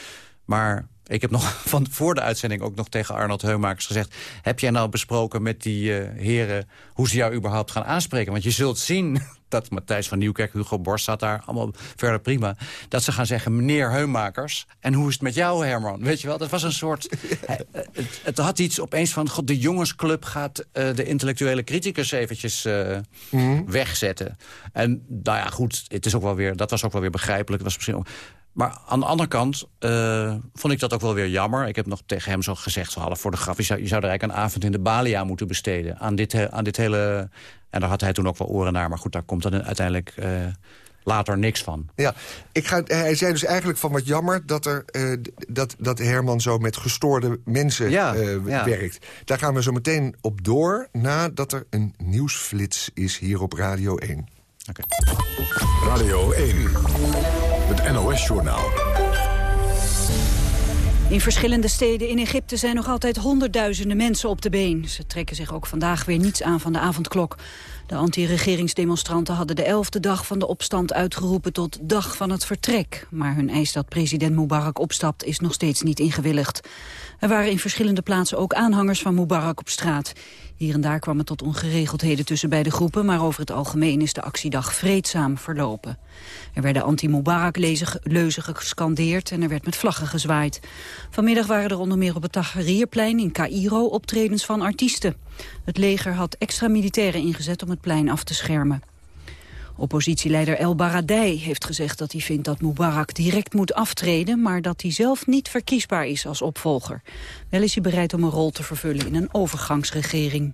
Maar ik heb nog van voor de uitzending ook nog tegen Arnold Heumakers gezegd... heb jij nou besproken met die uh, heren hoe ze jou überhaupt gaan aanspreken? Want je zult zien dat Matthijs van Nieuwkerk, Hugo Borst staat daar, allemaal verder prima... dat ze gaan zeggen, meneer Heumakers, en hoe is het met jou, Herman? Weet je wel, dat was een soort... het, het, had iets opeens van, god, de jongensclub gaat uh, de intellectuele criticus eventjes uh, mm. wegzetten. En nou ja, goed, het is ook wel weer, dat was ook wel weer begrijpelijk. Het was misschien ook, maar aan de andere kant uh, vond ik dat ook wel weer jammer. Ik heb nog tegen hem zo gezegd, zo half voor de grap... je zou, je zou er eigenlijk een avond in de Balia moeten besteden... aan dit, aan dit hele... En daar had hij toen ook wel oren naar. Maar goed, daar komt dan uiteindelijk uh, later niks van. Ja, ik ga, hij zei dus eigenlijk van wat jammer... dat, er, uh, dat, dat Herman zo met gestoorde mensen ja, ja. werkt. Daar gaan we zo meteen op door... nadat er een nieuwsflits is hier op Radio 1. Okay. Radio 1. NOS-journaal. In verschillende steden in Egypte zijn nog altijd honderdduizenden mensen op de been. Ze trekken zich ook vandaag weer niets aan van de avondklok. De anti-regeringsdemonstranten hadden de elfde dag van de opstand uitgeroepen tot dag van het vertrek. Maar hun eis dat president Mubarak opstapt is nog steeds niet ingewilligd. Er waren in verschillende plaatsen ook aanhangers van Mubarak op straat. Hier en daar kwam het tot ongeregeldheden tussen beide groepen... maar over het algemeen is de actiedag vreedzaam verlopen. Er werden anti-Mubarak-leuzen gescandeerd en er werd met vlaggen gezwaaid. Vanmiddag waren er onder meer op het Tahrirplein in Cairo optredens van artiesten. Het leger had extra militairen ingezet om het plein af te schermen. Oppositieleider El Baradei heeft gezegd dat hij vindt dat Mubarak direct moet aftreden, maar dat hij zelf niet verkiesbaar is als opvolger. Wel is hij bereid om een rol te vervullen in een overgangsregering.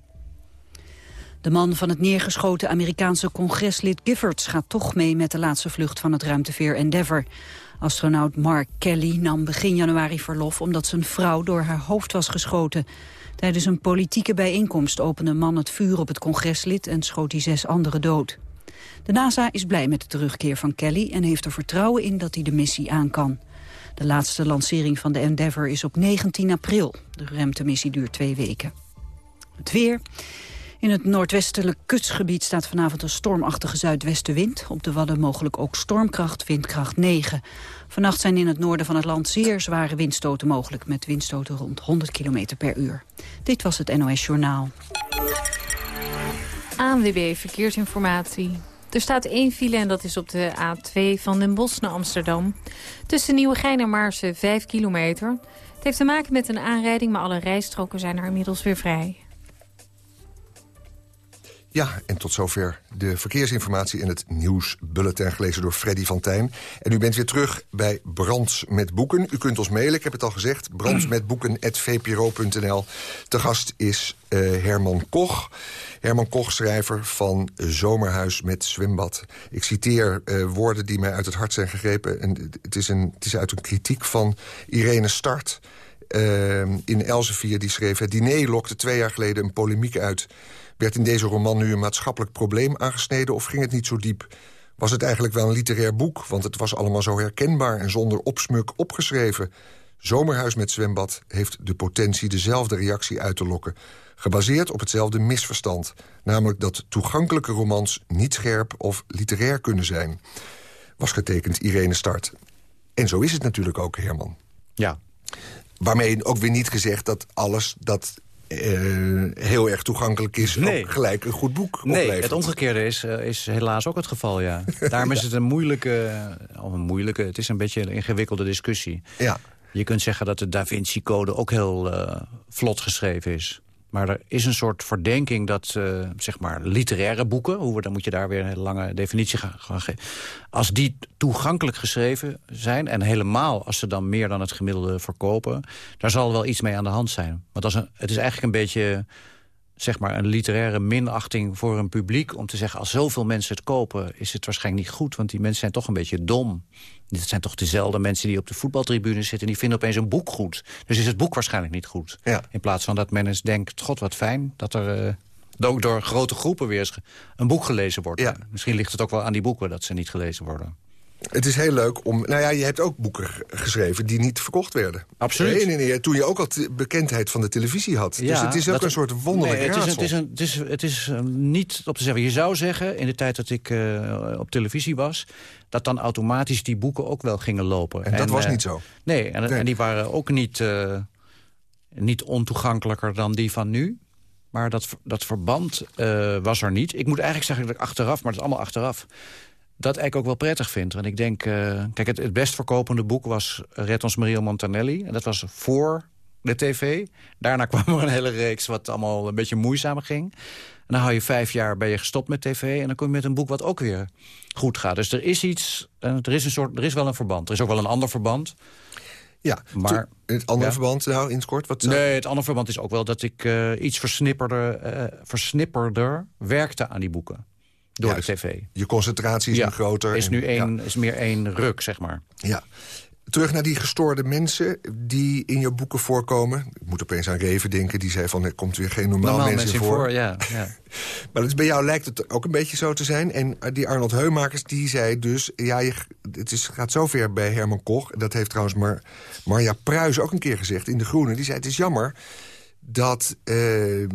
De man van het neergeschoten Amerikaanse congreslid Giffords gaat toch mee met de laatste vlucht van het ruimteveer Endeavour. Astronaut Mark Kelly nam begin januari verlof omdat zijn vrouw door haar hoofd was geschoten. Tijdens een politieke bijeenkomst opende een man het vuur op het congreslid en schoot hij zes anderen dood. De NASA is blij met de terugkeer van Kelly en heeft er vertrouwen in dat hij de missie aan kan. De laatste lancering van de Endeavour is op 19 april. De ruimtemissie duurt twee weken. Het weer. In het noordwestelijk kustgebied staat vanavond een stormachtige zuidwestenwind. Op de Wadden mogelijk ook stormkracht, windkracht 9. Vannacht zijn in het noorden van het land zeer zware windstoten mogelijk... met windstoten rond 100 km per uur. Dit was het NOS Journaal. ANWB Verkeersinformatie. Er staat één file en dat is op de A2 van Den Bosch naar Amsterdam. Tussen Nieuwegein en Maarsen 5 kilometer. Het heeft te maken met een aanrijding, maar alle rijstroken zijn er inmiddels weer vrij. Ja, en tot zover de verkeersinformatie in het nieuwsbulletin gelezen door Freddy van Tijn. En u bent weer terug bij Brands met Boeken. U kunt ons mailen, ik heb het al gezegd, brandsmetboeken.vpro.nl. Te gast is uh, Herman Koch. Herman Koch, schrijver van Zomerhuis met zwembad. Ik citeer uh, woorden die mij uit het hart zijn gegrepen. En het, is een, het is uit een kritiek van Irene Start... Uh, in Elsevier, die schreef... Het diner lokte twee jaar geleden een polemiek uit werd in deze roman nu een maatschappelijk probleem aangesneden... of ging het niet zo diep? Was het eigenlijk wel een literair boek? Want het was allemaal zo herkenbaar en zonder opsmuk opgeschreven. Zomerhuis met zwembad heeft de potentie dezelfde reactie uit te lokken. Gebaseerd op hetzelfde misverstand. Namelijk dat toegankelijke romans niet scherp of literair kunnen zijn. Was getekend Irene Start. En zo is het natuurlijk ook, Herman. Ja. Waarmee ook weer niet gezegd dat alles dat uh, heel erg toegankelijk is... Nee. gelijk een goed boek Nee, oplevert. het omgekeerde is, uh, is helaas ook het geval, ja. Daarom is het een moeilijke, of een moeilijke... het is een beetje een ingewikkelde discussie. Ja. Je kunt zeggen dat de Da Vinci-code ook heel uh, vlot geschreven is. Maar er is een soort verdenking dat uh, zeg maar literaire boeken... Hoe, dan moet je daar weer een hele lange definitie gaan, gaan geven... als die toegankelijk geschreven zijn... en helemaal als ze dan meer dan het gemiddelde verkopen... daar zal wel iets mee aan de hand zijn. Want als een, het is eigenlijk een beetje zeg maar, een literaire minachting voor een publiek... om te zeggen, als zoveel mensen het kopen, is het waarschijnlijk niet goed... want die mensen zijn toch een beetje dom. Dit zijn toch dezelfde mensen die op de voetbaltribune zitten... die vinden opeens een boek goed. Dus is het boek waarschijnlijk niet goed. Ja. In plaats van dat men eens denkt, god wat fijn... dat er uh, ook door grote groepen weer eens een boek gelezen wordt. Ja. Misschien ligt het ook wel aan die boeken dat ze niet gelezen worden. Het is heel leuk om... Nou ja, je hebt ook boeken geschreven die niet verkocht werden. Absoluut. Nee, nee, nee, toen je ook al bekendheid van de televisie had. dus het is ook een soort wonderlijk nee, het is, het is, een, het is, het is uh, niet op te zeggen. Je zou zeggen, in de tijd dat ik uh, op televisie was... dat dan automatisch die boeken ook wel gingen lopen. En dat was niet zo? Nee, en, nee. en die waren ook niet, niet ontoegankelijker dan die van nu. Maar dat, dat verband was er niet. Ik moet eigenlijk zeggen dat ik achteraf, maar dat is allemaal achteraf dat eigenlijk ook wel prettig vind. Want ik denk, uh, kijk, het, het best verkopende boek was Red ons Mario Montanelli. En dat was voor de tv. Daarna kwam er een hele reeks wat allemaal een beetje moeizaam ging. En dan hou je vijf jaar, ben je gestopt met tv... en dan kom je met een boek wat ook weer goed gaat. Dus er is iets, uh, er is, een soort, er is wel een verband. Er is ook wel een ander verband. Ja, maar het andere ja. verband, nou, in het kort? Wat zou... Nee, het andere verband is ook wel dat ik uh, iets versnipperder, uh, versnipperder werkte aan die boeken door Juist. de tv. Je concentratie is ja, nu groter. Is, nu één, ja. is meer één ruk, zeg maar. Ja. Terug naar die gestoorde mensen die in je boeken voorkomen. Ik moet opeens aan Reven denken. Die zei van, er komt weer geen normaal, normaal mensen voor. voor ja, ja. maar dus bij jou lijkt het ook een beetje zo te zijn. En die Arnold Heumakers, die zei dus... ja, je, het is, gaat zover bij Herman Koch. Dat heeft trouwens Mar, Marja Pruis ook een keer gezegd in De Groene. Die zei, het is jammer dat... Uh,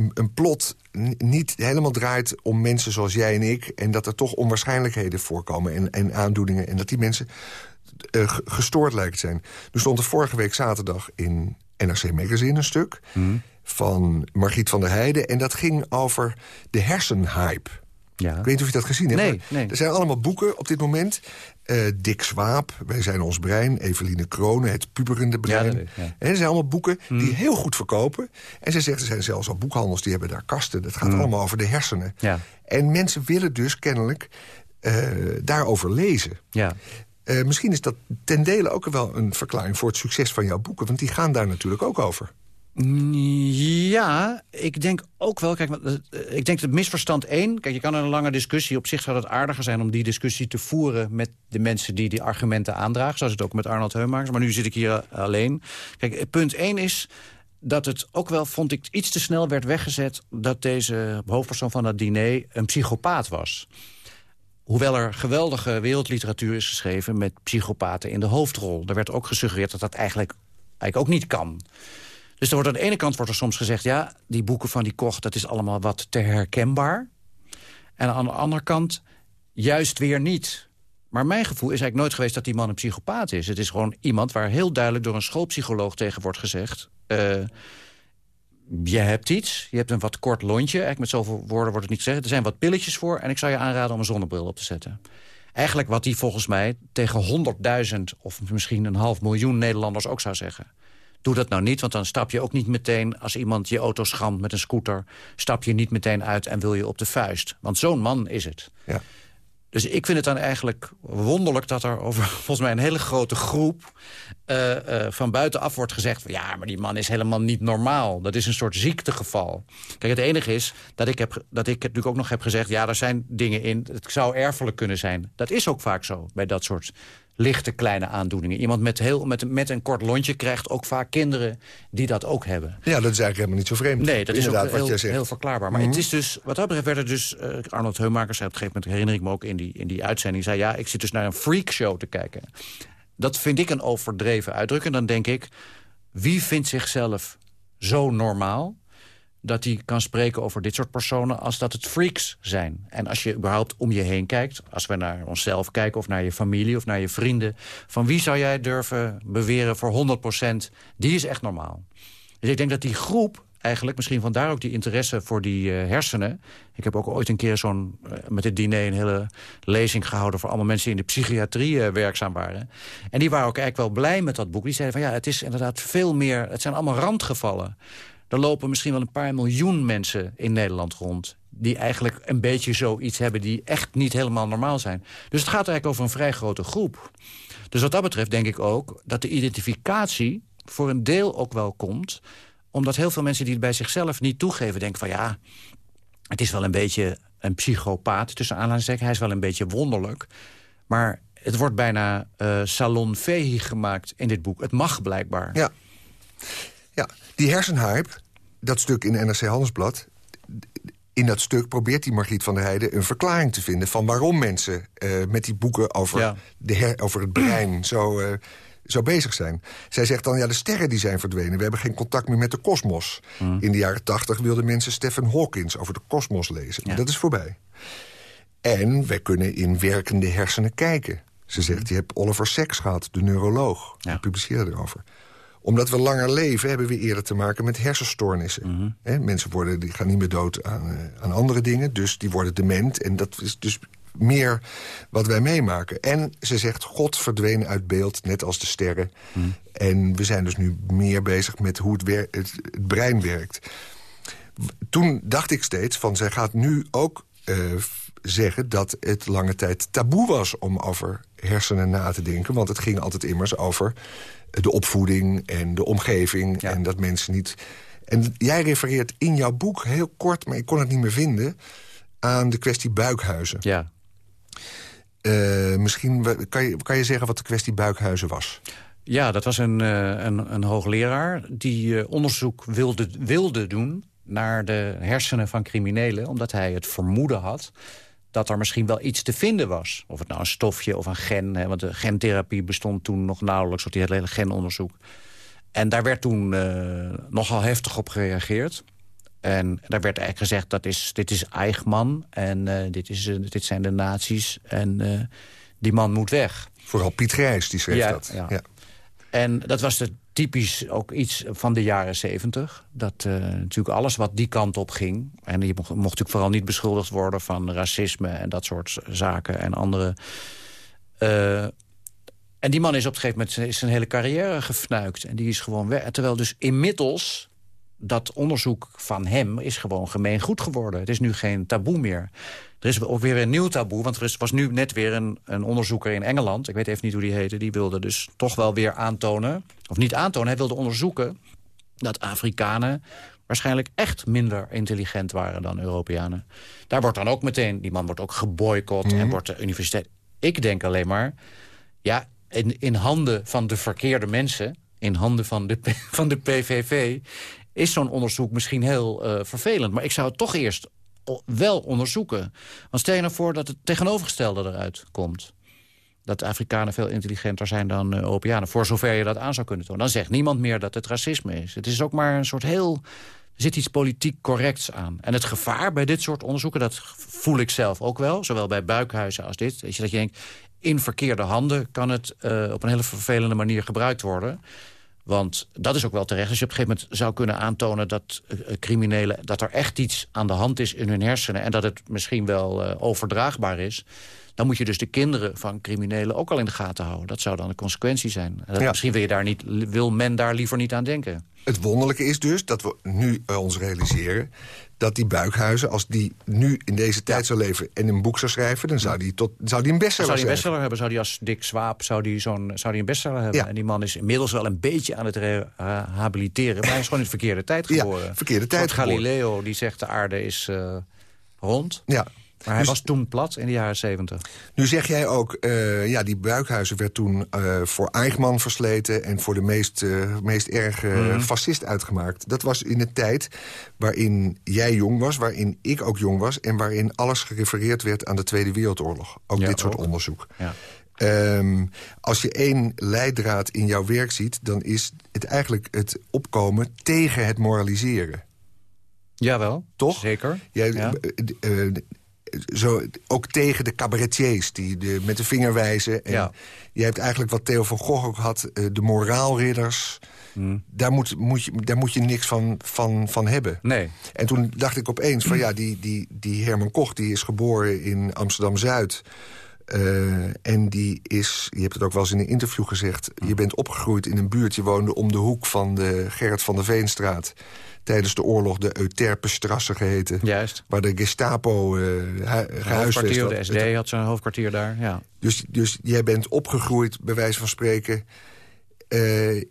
een, een plot niet helemaal draait om mensen zoals jij en ik... en dat er toch onwaarschijnlijkheden voorkomen en, en aandoeningen... en dat die mensen uh, gestoord lijken te zijn. Er stond er vorige week zaterdag in NRC Magazine een stuk... Mm. van Margriet van der Heijden... en dat ging over de hersenhype. Ja. Ik weet niet of je dat gezien hebt. Nee, nee. Er zijn allemaal boeken op dit moment. Uh, Dick Swaap, Wij zijn ons brein. Eveline Kronen, Het puberende brein. Ja. En er zijn allemaal boeken die hmm. heel goed verkopen. En ze zegt, er zijn zelfs al boekhandels die hebben daar kasten. Dat gaat Hmm. allemaal over de hersenen. Ja. En mensen willen dus kennelijk uh, daarover lezen. Ja. Uh, misschien is dat ten dele ook wel een verklaring voor het succes van jouw boeken. Want die gaan daar natuurlijk ook over. Ja, ik denk ook wel... Kijk, ik denk dat misverstand één... Kijk, je kan een lange discussie... Op zich zou het aardiger zijn om die discussie te voeren... met de mensen die die argumenten aandragen. Zoals het ook met Arnold Heumakers. Maar nu zit ik hier alleen. Kijk, punt één is dat het ook wel, vond ik, iets te snel werd weggezet... dat deze hoofdpersoon van dat diner een psychopaat was. Hoewel er geweldige wereldliteratuur is geschreven... met psychopaten in de hoofdrol. Er werd ook gesuggereerd dat dat eigenlijk, eigenlijk ook niet kan... Dus er wordt aan de ene kant wordt er soms gezegd... ja, die boeken van die Koch, dat is allemaal wat te herkenbaar. En aan de andere kant juist weer niet. Maar mijn gevoel is eigenlijk nooit geweest dat die man een psychopaat is. Het is gewoon iemand waar heel duidelijk door een schoolpsycholoog tegen wordt gezegd... Uh, je hebt iets, je hebt een wat kort lontje. Eigenlijk met zoveel woorden wordt het niet gezegd. Er zijn wat pilletjes voor en ik zou je aanraden om een zonnebril op te zetten. Eigenlijk wat hij volgens mij tegen 100.000 of misschien een half miljoen Nederlanders ook zou zeggen. Doe dat nou niet, want dan stap je ook niet meteen... als iemand je auto schampt met een scooter... stap je niet meteen uit en wil je op de vuist. Want zo'n man is het. Ja. Dus ik vind het dan eigenlijk wonderlijk dat er over volgens mij een hele grote groep... Uh, uh, van buitenaf wordt gezegd... Van, ja, maar die man is helemaal niet normaal. Dat is een soort ziektegeval. Kijk, het enige is dat ik, heb, dat ik natuurlijk ook nog heb gezegd... ja, er zijn dingen in, het zou erfelijk kunnen zijn. Dat is ook vaak zo bij dat soort lichte kleine aandoeningen. Iemand met, heel, met, met een kort lontje krijgt ook vaak kinderen die dat ook hebben. Ja, dat is eigenlijk helemaal niet zo vreemd. Nee, dat is ook heel, verklaarbaar. Maar mm -hmm. het is dus, wat dat betreft werd er dus... Uh, Arnold Heumakers zei op een gegeven moment, herinner ik me ook in die, in die uitzending... zei ja, ik zit dus naar een freakshow te kijken. Dat vind ik een overdreven uitdrukking. Dan denk ik, wie vindt zichzelf zo normaal dat hij kan spreken over dit soort personen als dat het freaks zijn. En als je überhaupt om je heen kijkt, als we naar onszelf kijken... of naar je familie of naar je vrienden... van wie zou jij durven beweren voor 100%, die is echt normaal. Dus ik denk dat die groep eigenlijk, misschien vandaar ook die interesse voor die uh, hersenen. Ik heb ook ooit een keer zo'n uh, met het diner een hele lezing gehouden... voor allemaal mensen die in de psychiatrie uh, werkzaam waren. En die waren ook eigenlijk wel blij met dat boek. Die zeiden van ja, het is inderdaad veel meer... het zijn allemaal randgevallen. Er lopen misschien wel een paar miljoen mensen in Nederland rond... die eigenlijk een beetje zoiets hebben die echt niet helemaal normaal zijn. Dus het gaat eigenlijk over een vrij grote groep. Dus wat dat betreft denk ik ook dat de identificatie voor een deel ook wel komt... omdat heel veel mensen die het bij zichzelf niet toegeven... denken van ja, het is wel een beetje een psychopaat... tussen aanhalingstekens, hij is wel een beetje wonderlijk... maar het wordt bijna uh, salonvehi gemaakt in dit boek. Het mag blijkbaar. Ja. Ja, die hersenhype, dat stuk in NRC Handelsblad... in dat stuk probeert die Margriet van der Heijden... een verklaring te vinden van waarom mensen eh, met die boeken... over, de her, over het brein zo, eh, zo bezig zijn. Zij zegt dan, ja, de sterren die zijn verdwenen. We hebben geen contact meer met de kosmos. Mm. In de jaren tachtig wilden mensen Stephen Hawkins over de kosmos lezen. Dat is voorbij. En wij kunnen in werkende hersenen kijken. Ze zegt, je hebt Oliver Sacks gehad, de neuroloog. Die publiceerde erover omdat we langer leven, hebben we eerder te maken met hersenstoornissen. mensen worden, die gaan niet meer dood aan, eh, aan andere dingen, dus die worden dement. En dat is dus meer wat wij meemaken. En ze zegt, God verdween uit beeld, net als de sterren. En we zijn dus nu meer bezig met hoe het, wer- het, het brein werkt. Toen dacht ik steeds van, zij gaat nu ook eh, zeggen... dat het lange tijd taboe was om over hersenen na te denken. Want het ging altijd immers over de opvoeding en de omgeving. En dat mensen niet... En jij refereert in jouw boek heel kort, maar ik kon het niet meer vinden... aan de kwestie buikhuizen. Ja. Eh, misschien kan je, kan je zeggen wat de kwestie buikhuizen was? Ja, dat was een, eh, een, een hoogleraar die eh, onderzoek wilde, wilde doen... naar de hersenen van criminelen, omdat hij het vermoeden had dat er misschien wel iets te vinden was. Of het nou een stofje of een gen, hè, want de gentherapie bestond toen nog nauwelijks... of die hele genonderzoek. En daar werd toen eh, nogal heftig op gereageerd. En daar werd eigenlijk gezegd, dat is, dit is Eichmann en eh, dit, is, eh, dit zijn de nazi's en die man moet weg. Vooral Piet Grijs, die schreef Ja, dat. ja. Ja. En dat was de, typisch ook iets van de jaren zeventig. Dat eh, natuurlijk alles wat die kant op ging... en je mocht, mocht natuurlijk vooral niet beschuldigd worden van racisme... en dat soort zaken en andere... eh, en die man is op een gegeven moment zijn- hele carrière gefnuikt. En die is gewoon weg. Terwijl dus inmiddels dat onderzoek van hem is gewoon gemeen goed geworden. Het is nu geen taboe meer. Er is ook weer een nieuw taboe, want er is, was nu net weer een, een onderzoeker in Engeland... ik weet even niet hoe die heette, die wilde dus toch wel weer aantonen... of niet aantonen, hij wilde onderzoeken dat Afrikanen waarschijnlijk echt minder intelligent waren dan Europeanen. Daar wordt dan ook meteen, die man wordt ook geboycott en wordt de universiteit... Ik denk alleen maar, ja, in, in handen van de verkeerde mensen... in handen van de, van de PVV... is zo'n onderzoek misschien heel eh, vervelend. Maar ik zou het toch eerst wel onderzoeken. Want stel je nou voor dat het tegenovergestelde eruit komt. Dat de Afrikanen veel intelligenter zijn dan eh, Europeanen. Voor zover je dat aan zou kunnen tonen. Dan zegt niemand meer dat het racisme is. Het is ook maar een soort heel... Er zit iets politiek corrects aan. En het gevaar bij dit soort onderzoeken, dat voel ik zelf ook wel. Zowel bij buikhuizen als dit. Weet je, dat je denkt, in verkeerde handen kan het eh, op een hele vervelende manier gebruikt worden. Want dat is ook wel terecht. Als je op een gegeven moment zou kunnen aantonen dat eh, eh, criminelen... dat er echt iets aan de hand is in hun hersenen... en dat het misschien wel eh, overdraagbaar is... dan moet je dus de kinderen van criminelen ook al in de gaten houden. Dat zou dan de consequentie zijn. En dat, Ja. Misschien wil, je daar niet, wil men daar liever niet aan denken. Het wonderlijke is dus dat we nu ons realiseren... dat die buikhuizen, als die nu in deze tijd zou leven... en een boek zou schrijven, dan zou die, tot, zou die een bestseller Zou die een bestseller hebben? Zou die als Dick Swaap zou die zo'n, zou die een bestseller hebben? Ja. En die man is inmiddels wel een beetje aan het rehabiliteren. Maar hij is gewoon in de verkeerde tijd Ja, geboren. verkeerde Een tijd. Galileo die zegt de aarde is eh, rond. Ja. Maar hij Dus- was toen plat in de jaren zeventig. Nu zeg jij ook, eh, ja, die buikhuizen werd toen eh, voor Eichmann versleten... en voor de meest, eh, meest erge Mhm. fascist uitgemaakt. Dat was in de tijd waarin jij jong was, waarin ik ook jong was... en waarin alles gerefereerd werd aan de Tweede Wereldoorlog. Ook Ja, dit soort ook. onderzoek. Ja. Ehm, als je één leidraad in jouw werk ziet... dan is het eigenlijk het opkomen tegen het moraliseren. Jawel, Toch? zeker. Jij, Ja. Zo, ook tegen de cabaretiers die de, met de vinger wijzen. En Ja. Je hebt eigenlijk wat Theo van Gogh ook had, eh, de moraalridders. Hmm. Daar, moet, moet je, daar moet je niks van, van, van hebben. Nee. En toen dacht ik opeens van ja, die, die, die Herman Koch die is geboren in Amsterdam-Zuid. Eh, en die is, je hebt het ook wel eens in een interview gezegd... je bent opgegroeid in een buurt, je woonde om de hoek van de Gerrit van der Veenstraat... tijdens de oorlog de Euterpenstrasse geheten. Juist. Waar de Gestapo hu- gehuisvest had. de SD had zijn hoofdkwartier daar. Ja. Dus, dus jij bent opgegroeid, bij wijze van spreken... eh,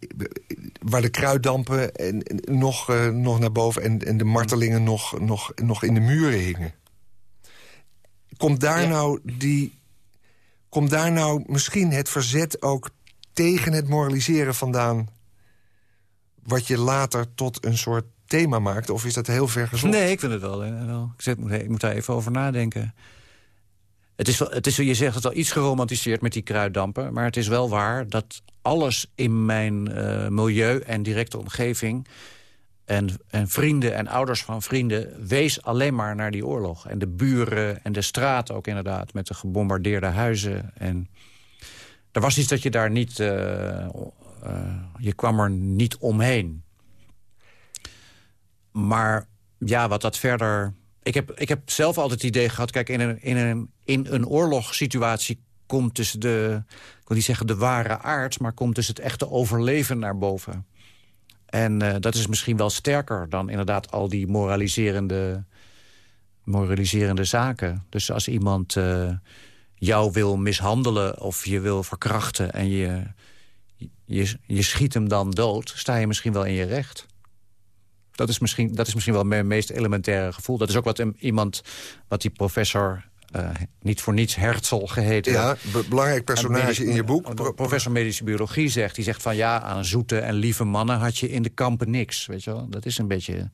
waar de kruiddampen en, en nog, eh, nog naar boven... en, en de martelingen nog, nog, nog in de muren hingen. Komt daar, nou die, komt daar nou misschien het verzet ook tegen het moraliseren vandaan... wat je later tot een soort thema maakte? Of is dat heel ver gezocht? Nee, ik vind het wel. eh, wel. Ik, zeg, ik, moet, daar even over nadenken. Het is, wel, het is, je zegt het al iets geromantiseerd met die kruiddampen. Maar het is wel waar dat alles in mijn eh, milieu en directe omgeving... En, en vrienden en ouders van vrienden wees alleen maar naar die oorlog. En de buren en de straat ook inderdaad, met de gebombardeerde huizen. En er was iets dat je daar niet... eh, je kwam er niet omheen. Maar ja, wat dat verder... Ik heb, ik heb zelf altijd het idee gehad... kijk, in een, in een, in een oorlogssituatie komt dus de... ik wil niet zeggen de ware aard... maar komt dus het echte overleven naar boven. En eh, dat is misschien wel sterker dan inderdaad al die moraliserende, moraliserende zaken. Dus als iemand eh, jou wil mishandelen of je wil verkrachten... en je, je, je schiet hem dan dood, sta je misschien wel in je recht. Dat is misschien, dat is misschien wel mijn meest elementaire gevoel. Dat is ook wat iemand, wat die professor... Uh, niet voor niets Herzl geheten. Ja, be belangrijk personage in je boek. Pro professor medische biologie zegt. Die zegt van ja, aan zoete en lieve mannen had je in de kampen niks. Weet je wel? Dat is een beetje,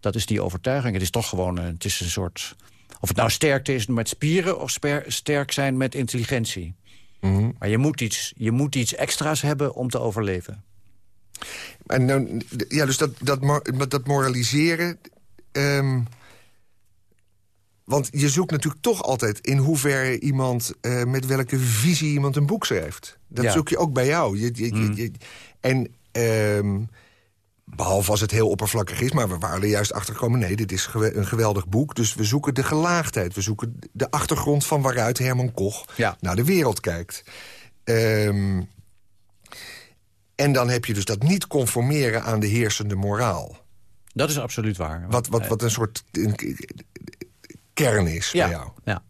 dat is die overtuiging. Het is toch gewoon, het is een soort... Of het nou sterkte is met spieren of sterk zijn met intelligentie. Mm -hmm. Maar je moet, iets, je moet iets extra's hebben om te overleven. En nou, ja, dus dat, dat, dat moraliseren... Um, want je zoekt natuurlijk toch altijd in hoeverre iemand... Uh, met welke visie iemand een boek schrijft. Dat ja. zoek je ook bij jou. Je, je, mm. je, en um, behalve als het heel oppervlakkig is... maar we waren er juist achter gekomen... nee, dit is een geweldig boek. Dus we zoeken de gelaagdheid. We zoeken de achtergrond van waaruit Herman Koch ja. naar de wereld kijkt. Um, en dan heb je dus dat niet conformeren aan de heersende moraal. Dat is absoluut waar. Wat, wat, wat een soort kern is ja, bij jou. Ja.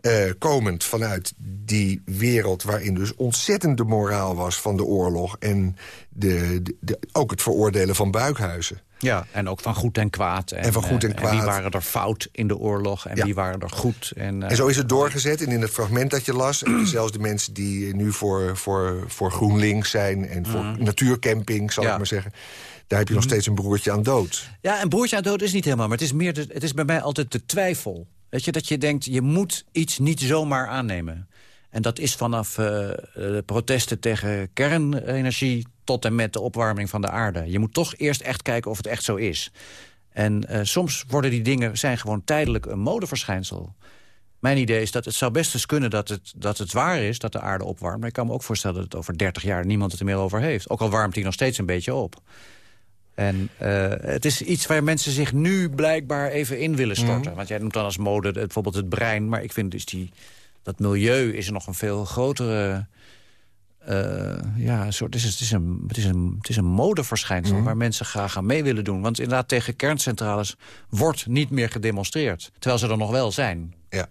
Uh, komend vanuit die wereld waarin dus ontzettend de moraal was van de oorlog... en de, de, de, ook het veroordelen van buikhuizen. Ja, en ook van goed en kwaad. En, en van goed en kwaad. En wie waren er fout in de oorlog en ja. wie waren er goed. En, uh, en zo is het doorgezet. En in het fragment dat je las... zelfs de mensen die nu voor, voor, voor GroenLinks zijn... en voor Mm. natuurcamping, zal Ja. ik maar zeggen... daar heb je nog steeds een broertje aan dood. Ja, een broertje aan dood is niet helemaal. Maar het is, meer de, het is bij mij altijd de twijfel. Weet je, dat je denkt, je moet iets niet zomaar aannemen. En dat is vanaf eh, de protesten tegen kernenergie... tot en met de opwarming van de aarde. Je moet toch eerst echt kijken of het echt zo is. En eh, soms worden die dingen zijn gewoon tijdelijk een modeverschijnsel. Mijn idee is dat het zou best eens kunnen dat het, dat het waar is... dat de aarde opwarmt. Maar ik kan me ook voorstellen dat het over 30 jaar niemand het er meer over heeft. Ook al warmt hij nog steeds een beetje op. En uh, het is iets waar mensen zich nu blijkbaar even in willen storten. Mhm. Want jij noemt dan als mode bijvoorbeeld het brein. Maar ik vind dus die, dat milieu is er nog een veel grotere... Uh, ja, soort, het, is, het, is een, het, is een, het is een modeverschijnsel Mhm. waar mensen graag aan mee willen doen. Want inderdaad, tegen kerncentrales wordt niet meer gedemonstreerd. Terwijl ze er nog wel zijn. Ja.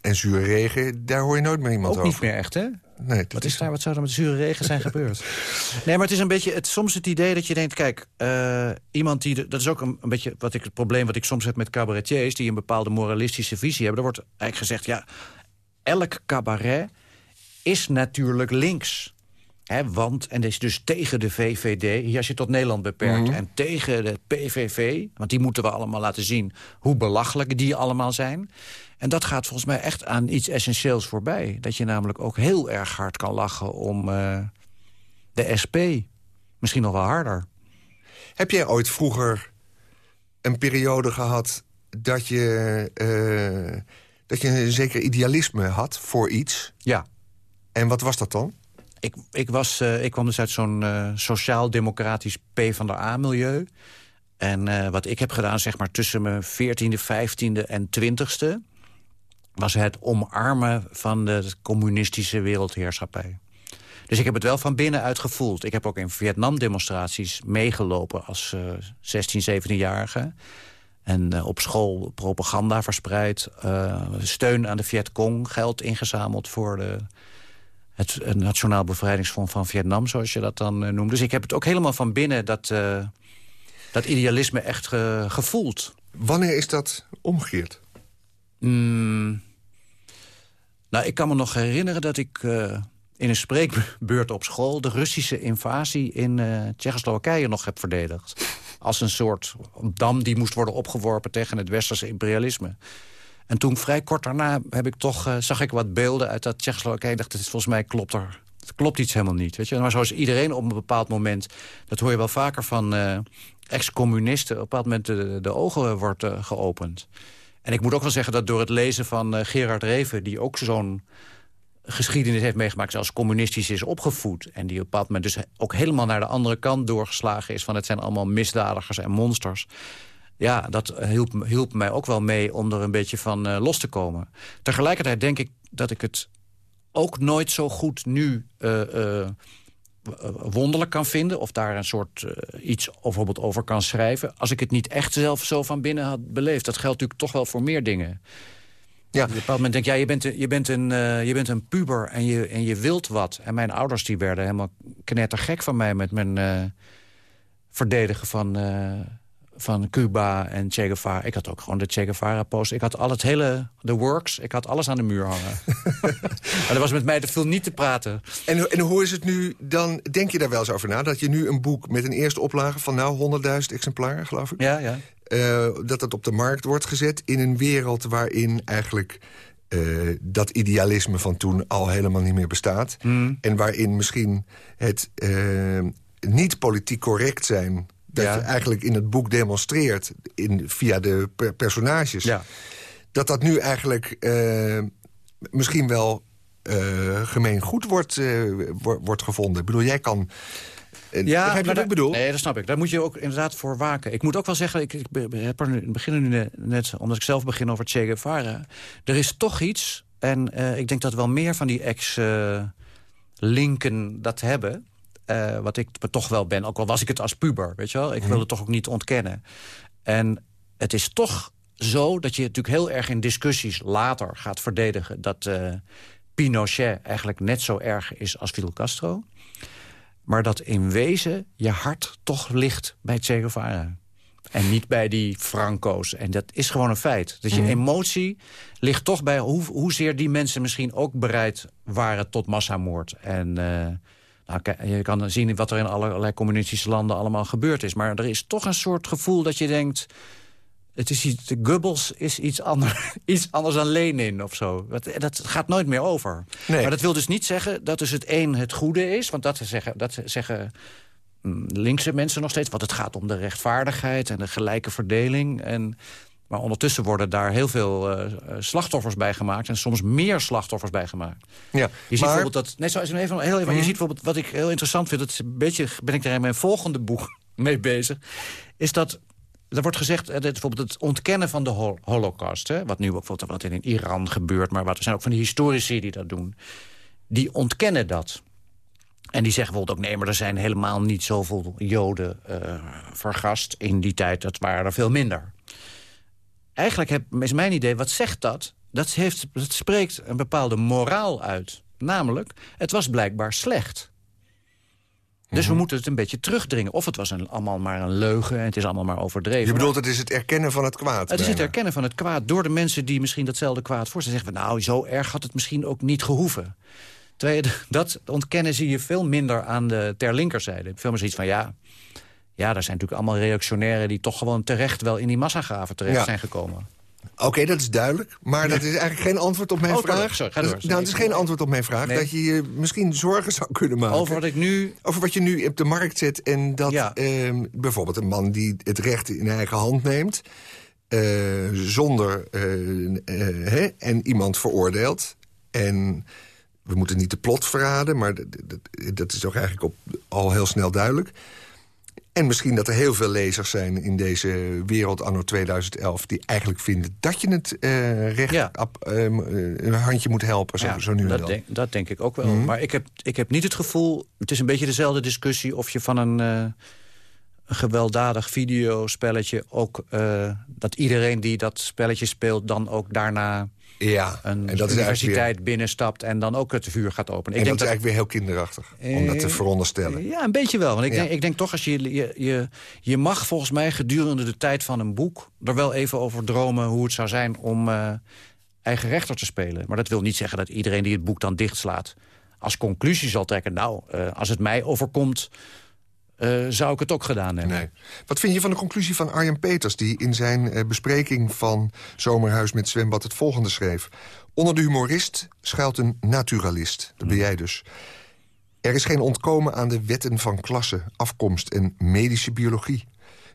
En zure regen, daar hoor je nooit meer iemand Ook over. niet meer echt, hè? Nee, Wat, is daar, wat zou er met zure regen zijn gebeurd? Nee, maar het is een beetje het, soms het idee dat je denkt... kijk, eh, iemand die... de- dat is ook een, een beetje wat ik, het probleem wat ik soms heb met cabaretiers... die een bepaalde moralistische visie hebben. Er wordt eigenlijk gezegd, ja, elk cabaret is natuurlijk links. Hè, want, en dat is dus tegen de VVD, als je tot Nederland beperkt... Mhm. en tegen de PVV, want die moeten we allemaal laten zien... hoe belachelijk die allemaal zijn. En dat gaat volgens mij echt aan iets essentieels voorbij. Dat je namelijk ook heel erg hard kan lachen om eh, de SP. Misschien nog wel harder. Heb jij ooit vroeger een periode gehad dat je, eh, dat je een zeker idealisme had voor iets? Ja. En wat was dat dan? Ik, ik, was, eh, ik kwam dus uit zo'n sociaal-democratisch P-van-de-A-milieu. En wat ik heb gedaan, zeg maar tussen mijn 14e, 15e en 20e... was het omarmen van de communistische wereldheerschappij. Dus ik heb het wel van binnenuit gevoeld. Ik heb ook in Vietnam-demonstraties meegelopen als eh 16, 17-jarige. En eh, op school propaganda verspreid. eh, steun aan de Vietcong, geld ingezameld voor de, het, het Nationaal Bevrijdingsfonds van Vietnam, zoals je dat dan eh, noemt. Dus ik heb het ook helemaal van binnen, dat, dat idealisme, echt ge- gevoeld. Wanneer is dat omgekeerd? Mm, nou, ik kan me nog herinneren dat ik eh, in een spreekbeurt op school... de Russische invasie in eh Tsjechoslowakije nog heb verdedigd. Als een soort dam die moest worden opgeworpen tegen het westerse imperialisme. En toen vrij kort daarna heb ik toch, uh, zag ik wat beelden uit dat Tsjechoslowakije. Ik dacht, is volgens mij klopt er het klopt iets helemaal niet. Weet je? Maar zoals iedereen op een bepaald moment... dat hoor je wel vaker van uh, ex-communisten... op een bepaald moment de, de ogen wordt uh, geopend. En ik moet ook wel zeggen dat door het lezen van uh, Gerard Reven... die ook zo'n geschiedenis heeft meegemaakt... als communistisch is opgevoed... en die op een bepaald moment dus ook helemaal naar de andere kant doorgeslagen is... van het zijn allemaal misdadigers en monsters... Ja, dat hielp, mij ook wel mee om er een beetje van los te komen. Tegelijkertijd denk ik dat ik het ook nooit zo goed nu uh, wonderlijk kan vinden... of daar een soort iets bijvoorbeeld over kan schrijven... als ik het niet echt zelf zo van binnen had beleefd. Dat geldt natuurlijk toch wel voor meer dingen. Ja. Op een bepaald moment denk ik, ja, je bent, een, je, bent een, je bent een puber en je, en je wilt wat. En mijn ouders die werden helemaal knettergek van mij... met mijn verdedigen van van Cuba en Che Guevara. Ik had ook gewoon de Che Guevara poster. Ik had al het hele, de works, ik had alles aan de muur hangen. maar er was met mij te veel niet te praten. En, en hoe is het nu dan, denk je daar wel eens over na... dat je nu een boek met een eerste oplage van nou 100.000 exemplaren, geloof ik... Ja, ja. Uh, dat het op de markt wordt gezet in een wereld waarin eigenlijk... Uh, dat idealisme van toen al helemaal niet meer bestaat. Mm. En waarin misschien het uh, niet politiek correct zijn dat je eigenlijk in het boek demonstreert in, via de personages... Ja. dat dat nu eigenlijk uh, misschien wel uh, gemeen goed wordt, uh, wordt gevonden. Ik bedoel, jij kan... Ja, je wat ik bedoel? Nee, dat snap ik. Daar moet je ook inderdaad voor waken. Ik moet ook wel zeggen, ik, ik heb er begin nu net, omdat ik zelf begin over Che Guevara. Er is toch iets, en ik denk dat wel meer van die ex-linken dat hebben... Uh, wat ik toch wel ben, ook al was ik het als puber. Weet je wel? Ik wil het toch ook niet ontkennen. En het is toch zo dat je natuurlijk heel erg in discussies later gaat verdedigen... dat uh, Pinochet eigenlijk net zo erg is als Fidel Castro. Maar dat in wezen je hart toch ligt bij Che Guevara. En niet bij die Franco's. En dat is gewoon een feit. Dus je emotie ligt toch bij hoe, hoezeer die mensen misschien ook bereid waren tot massamoord. En... Uh, nou, je kan zien wat er in allerlei communistische landen allemaal gebeurd is. Maar er is toch een soort gevoel dat je denkt... Het is iets, de Goebbels is iets, ander, iets anders dan Lenin of zo. Dat, dat gaat nooit meer over. Nee. Maar dat wil dus niet zeggen dat dus het een het goede is. Want dat zeggen, dat zeggen mm, linkse mensen nog steeds. Want het gaat om de rechtvaardigheid en de gelijke verdeling. En maar ondertussen worden daar heel veel uh, slachtoffers bij gemaakt. En soms meer slachtoffers bij gemaakt. Ja, je ziet bijvoorbeeld dat... Nee, zo, even, heel even, Je mhm. ziet bijvoorbeeld wat ik heel interessant vind. Dat is een beetje, ben ik daar in mijn volgende boek mee bezig. Is dat er wordt gezegd, eh, bijvoorbeeld het ontkennen van de holocaust... Hè, wat nu bijvoorbeeld wat in Iran gebeurt... maar wat, er zijn ook van die historici die dat doen. Die ontkennen dat. En die zeggen bijvoorbeeld ook... nee, maar er zijn helemaal niet zoveel Joden uh, vergast in die tijd. Dat waren er veel minder eigenlijk heb, is mijn idee, wat zegt dat? Dat, heeft, dat spreekt een bepaalde moraal uit. Namelijk, het was blijkbaar slecht. Dus we mhm. moeten het een beetje terugdringen. Of het was een, allemaal maar een leugen en het is allemaal maar overdreven. Je bedoelt, het is het erkennen van het kwaad? Het is het erkennen van het kwaad door de mensen die misschien datzelfde kwaad voor Ze zeggen, nou, zo erg had het misschien ook niet gehoeven. Terwijl dat ontkennen zie je veel minder aan de ter linkerzijde. Veel meer zoiets van, ja, ja, daar zijn natuurlijk allemaal reactionairen... die toch gewoon terecht wel in die massagraven terecht zijn gekomen. Oké, dat is duidelijk. Maar dat is eigenlijk geen antwoord op mijn oh, vraag. Sorry, door, sorry. Nou, het is geen antwoord op mijn vraag. Dat je je misschien zorgen zou kunnen maken. Over wat ik nu... Over wat je nu op de markt zet. En dat ehm, bijvoorbeeld een man die het recht in eigen hand neemt... Uh, zonder... Uh, en iemand veroordeelt. En we moeten niet de plot verraden... maar dat is toch eigenlijk op, al heel snel duidelijk... En misschien dat er heel veel lezers zijn in deze wereld anno 2011... die eigenlijk vinden dat je het uh, recht ja. Ehm, eh, een handje moet helpen, zo, zo nu dat dan. Denk, dat denk ik ook wel. Mhm. Maar ik heb, ik heb niet het gevoel... het is een beetje dezelfde discussie of je van een... Uh, een gewelddadig videospelletje ook... dat iedereen die dat spelletje speelt dan ook daarna ja, een en dat universiteit weer... binnenstapt en dan ook het vuur gaat openen. Ik en denk dat is eigenlijk weer heel kinderachtig, om dat te eh, veronderstellen. Ja, een beetje wel. Want ik, denk, ik denk toch, als je, je, je, je mag volgens mij gedurende de tijd van een boek... er wel even over dromen hoe het zou zijn om uh, eigen rechter te spelen. Maar dat wil niet zeggen dat iedereen die het boek dan dichtslaat... als conclusie zal trekken, nou, uh, als het mij overkomt eh, zou ik het ook gedaan hebben. Nee. Wat vind je van de conclusie van Arjen Peters... die in zijn eh, bespreking van Zomerhuis met Zwembad het volgende schreef... Onder de humorist schuilt een naturalist. Dat ben jij dus. Er is geen ontkomen aan de wetten van klasse, afkomst en medische biologie.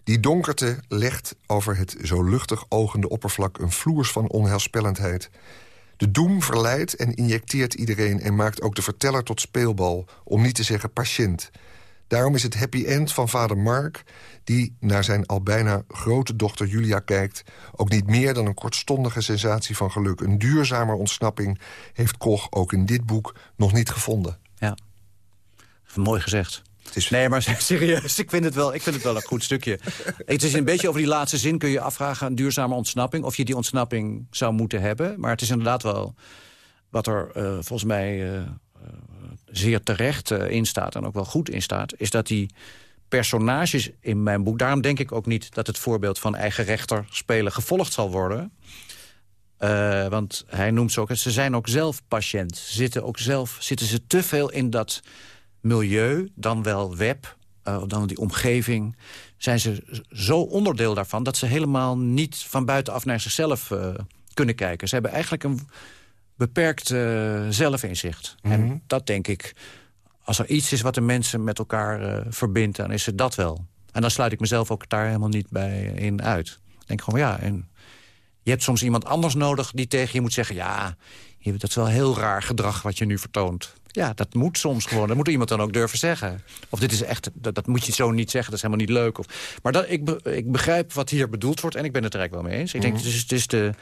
Die donkerte legt over het zo luchtig ogende oppervlak... een vloers van onheilspellendheid. De doem verleidt en injecteert iedereen... en maakt ook de verteller tot speelbal, om niet te zeggen patiënt. Daarom is het happy end van vader Mark... die naar zijn al bijna grote dochter Julia kijkt... ook niet meer dan een kortstondige sensatie van geluk. Een duurzamer ontsnapping heeft Koch ook in dit boek nog niet gevonden. Ja, mooi gezegd. Is... Nee, maar serieus, ik vind, het wel, ik vind het wel een goed stukje. Het is een beetje over die laatste zin kun je afvragen... een duurzame ontsnapping, of je die ontsnapping zou moeten hebben. Maar het is inderdaad wel wat er uh, volgens mij... Uh, zeer terecht uh, in staat en ook wel goed in staat... is dat die personages in mijn boek... daarom denk ik ook niet dat het voorbeeld van eigen rechter spelen gevolgd zal worden... Uh, want hij noemt ze ook, ze zijn ook zelf patiënt. Ze zitten ook zelf, zitten ze te veel in dat milieu, dan wel web, uh, dan die omgeving... zijn ze zo onderdeel daarvan dat ze helemaal niet van buitenaf naar zichzelf kunnen kijken. Ze hebben eigenlijk een beperkt uh, zelfinzicht. Mm -hmm. En dat denk ik, als er iets is wat de mensen met elkaar uh, verbindt... dan is het dat wel. En dan sluit ik mezelf ook daar helemaal niet bij in uit. Ik denk gewoon, ja, en je hebt soms iemand anders nodig die tegen je moet zeggen... ja, dat is wel heel raar gedrag wat je nu vertoont. Ja, dat moet soms gewoon. Dat moet iemand dan ook durven zeggen. Of dit is echt, dat, dat moet je zo niet zeggen, dat is helemaal niet leuk. Of, maar dat, ik, ik begrijp wat hier bedoeld wordt en ik ben het er eigenlijk wel mee eens. Ik denk, mm -hmm. het is, het is de,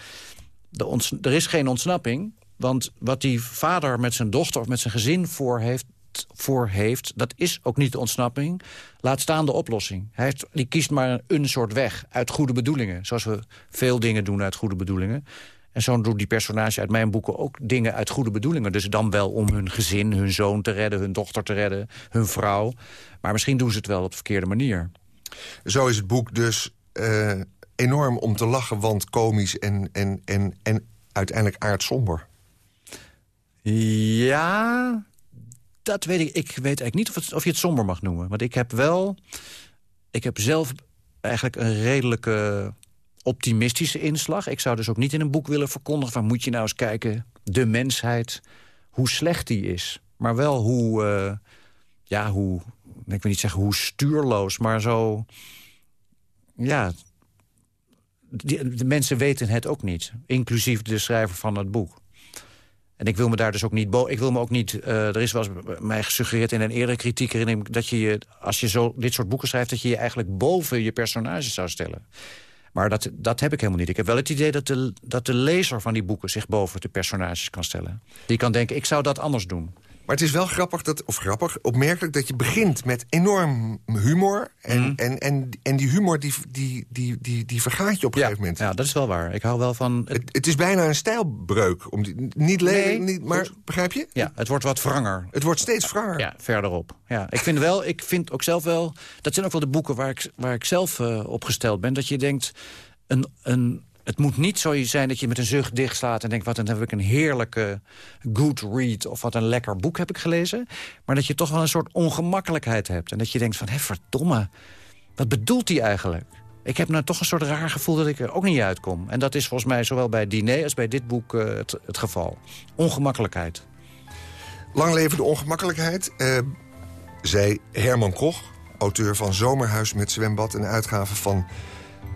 de ons, er is geen ontsnapping, want wat die vader met zijn dochter of met zijn gezin voor heeft, voor heeft... dat is ook niet de ontsnapping. Laat staan de oplossing. Hij die kiest maar een soort weg uit goede bedoelingen. Zoals we veel dingen doen uit goede bedoelingen. En zo doen die personages uit mijn boeken ook dingen uit goede bedoelingen. Dus dan wel om hun gezin, hun zoon te redden, hun dochter te redden, hun vrouw. Maar misschien doen ze het wel op de verkeerde manier. Zo is het boek dus uh, enorm om te lachen, want komisch en, en, en, en uiteindelijk aardsomber. Ja, dat weet ik. Ik weet eigenlijk niet of, of je het somber mag noemen. Want ik heb wel... Ik heb zelf eigenlijk een redelijke optimistische inslag. Ik zou dus ook niet in een boek willen verkondigen... van moet je nou eens kijken, de mensheid, hoe slecht die is. Maar wel hoe, uh, ja, hoe, ik wil niet zeggen hoe stuurloos, maar zo... Ja, de mensen weten het ook niet. Inclusief de schrijver van het boek. En ik wil me daar dus ook niet... Ik wil me ook niet... Uh, er is wel eens mij gesuggereerd in een eerdere kritiek erin... dat je, je als je zo dit soort boeken schrijft... dat je je eigenlijk boven je personages zou stellen. Maar dat, dat heb ik helemaal niet. Ik heb wel het idee dat de, dat de lezer van die boeken... zich boven de personages kan stellen. Die kan denken, ik zou dat anders doen. Maar het is wel grappig, dat, of grappig, opmerkelijk dat je begint met enorm humor. En, mm. en, en, en die humor die, die, die, die, die vergaat je op een ja, gegeven moment. Ja, dat is wel waar. Ik hou wel van... Het, het is bijna een stijlbreuk. Om die, niet lelijk, nee, niet, maar goed. begrijp je? Ja, het wordt wat wranger. Het wordt steeds wranger. Ja, verderop. Ja, ik vind wel, ik vind ook zelf wel... Dat zijn ook wel de boeken waar ik, waar ik zelf uh, op gesteld ben. Dat je denkt, een... een het moet niet zo zijn dat je met een zucht dichtslaat... en denkt, wat dan heb ik een heerlijke good read... of wat een lekker boek heb ik gelezen. Maar dat je toch wel een soort ongemakkelijkheid hebt. En dat je denkt van, hé, verdomme, wat bedoelt hij eigenlijk? Ik heb nou toch een soort raar gevoel dat ik er ook niet uitkom. En dat is volgens mij zowel bij Diner als bij dit boek uh, het, het, geval. Ongemakkelijkheid. Lang leven de ongemakkelijkheid, uh, zei Herman Koch... auteur van Zomerhuis met zwembad... en uitgave van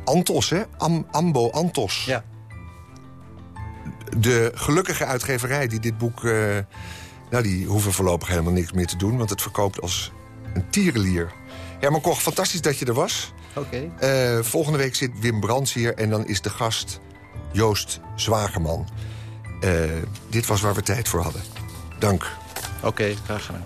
Antos, hè? Am, Ambo Antos. Ja. De gelukkige uitgeverij die dit boek... Uh, nou, die hoeven voorlopig helemaal niks meer te doen... want het verkoopt als een tierenlier. Herman Koch, fantastisch dat je er was. Oké. Okay. Uh, volgende week zit Wim Brands hier... en dan is de gast Joost Zwagerman. Uh, dit was waar we tijd voor hadden. Dank. Oké, okay, graag gedaan.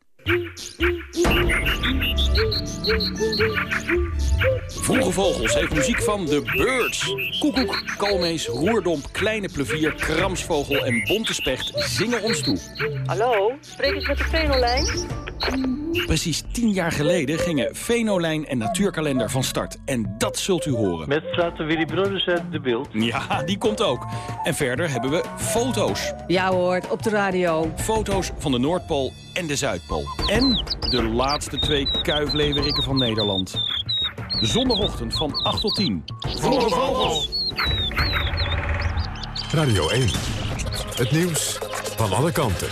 Vroege Vogels heeft muziek van The Birds. Koekoek, kalmees, roerdomp, kleine plevier, kramsvogel en bonte specht zingen ons toe. Hallo, spreek eens met de Venolijn. Precies tien jaar geleden gingen Venolijn en Natuurkalender van start. En dat zult u horen. Met Frater Willy Brothers uit de beeld. Ja, die komt ook. En verder hebben we foto's. Ja hoor, op de radio. Foto's van de Noordpool en de Zuidpool. En de laatste twee kuifleeuweriken van Nederland. Zondagochtend van 8 tot 10. Vroege Vogels. Radio 1. Het nieuws van alle kanten.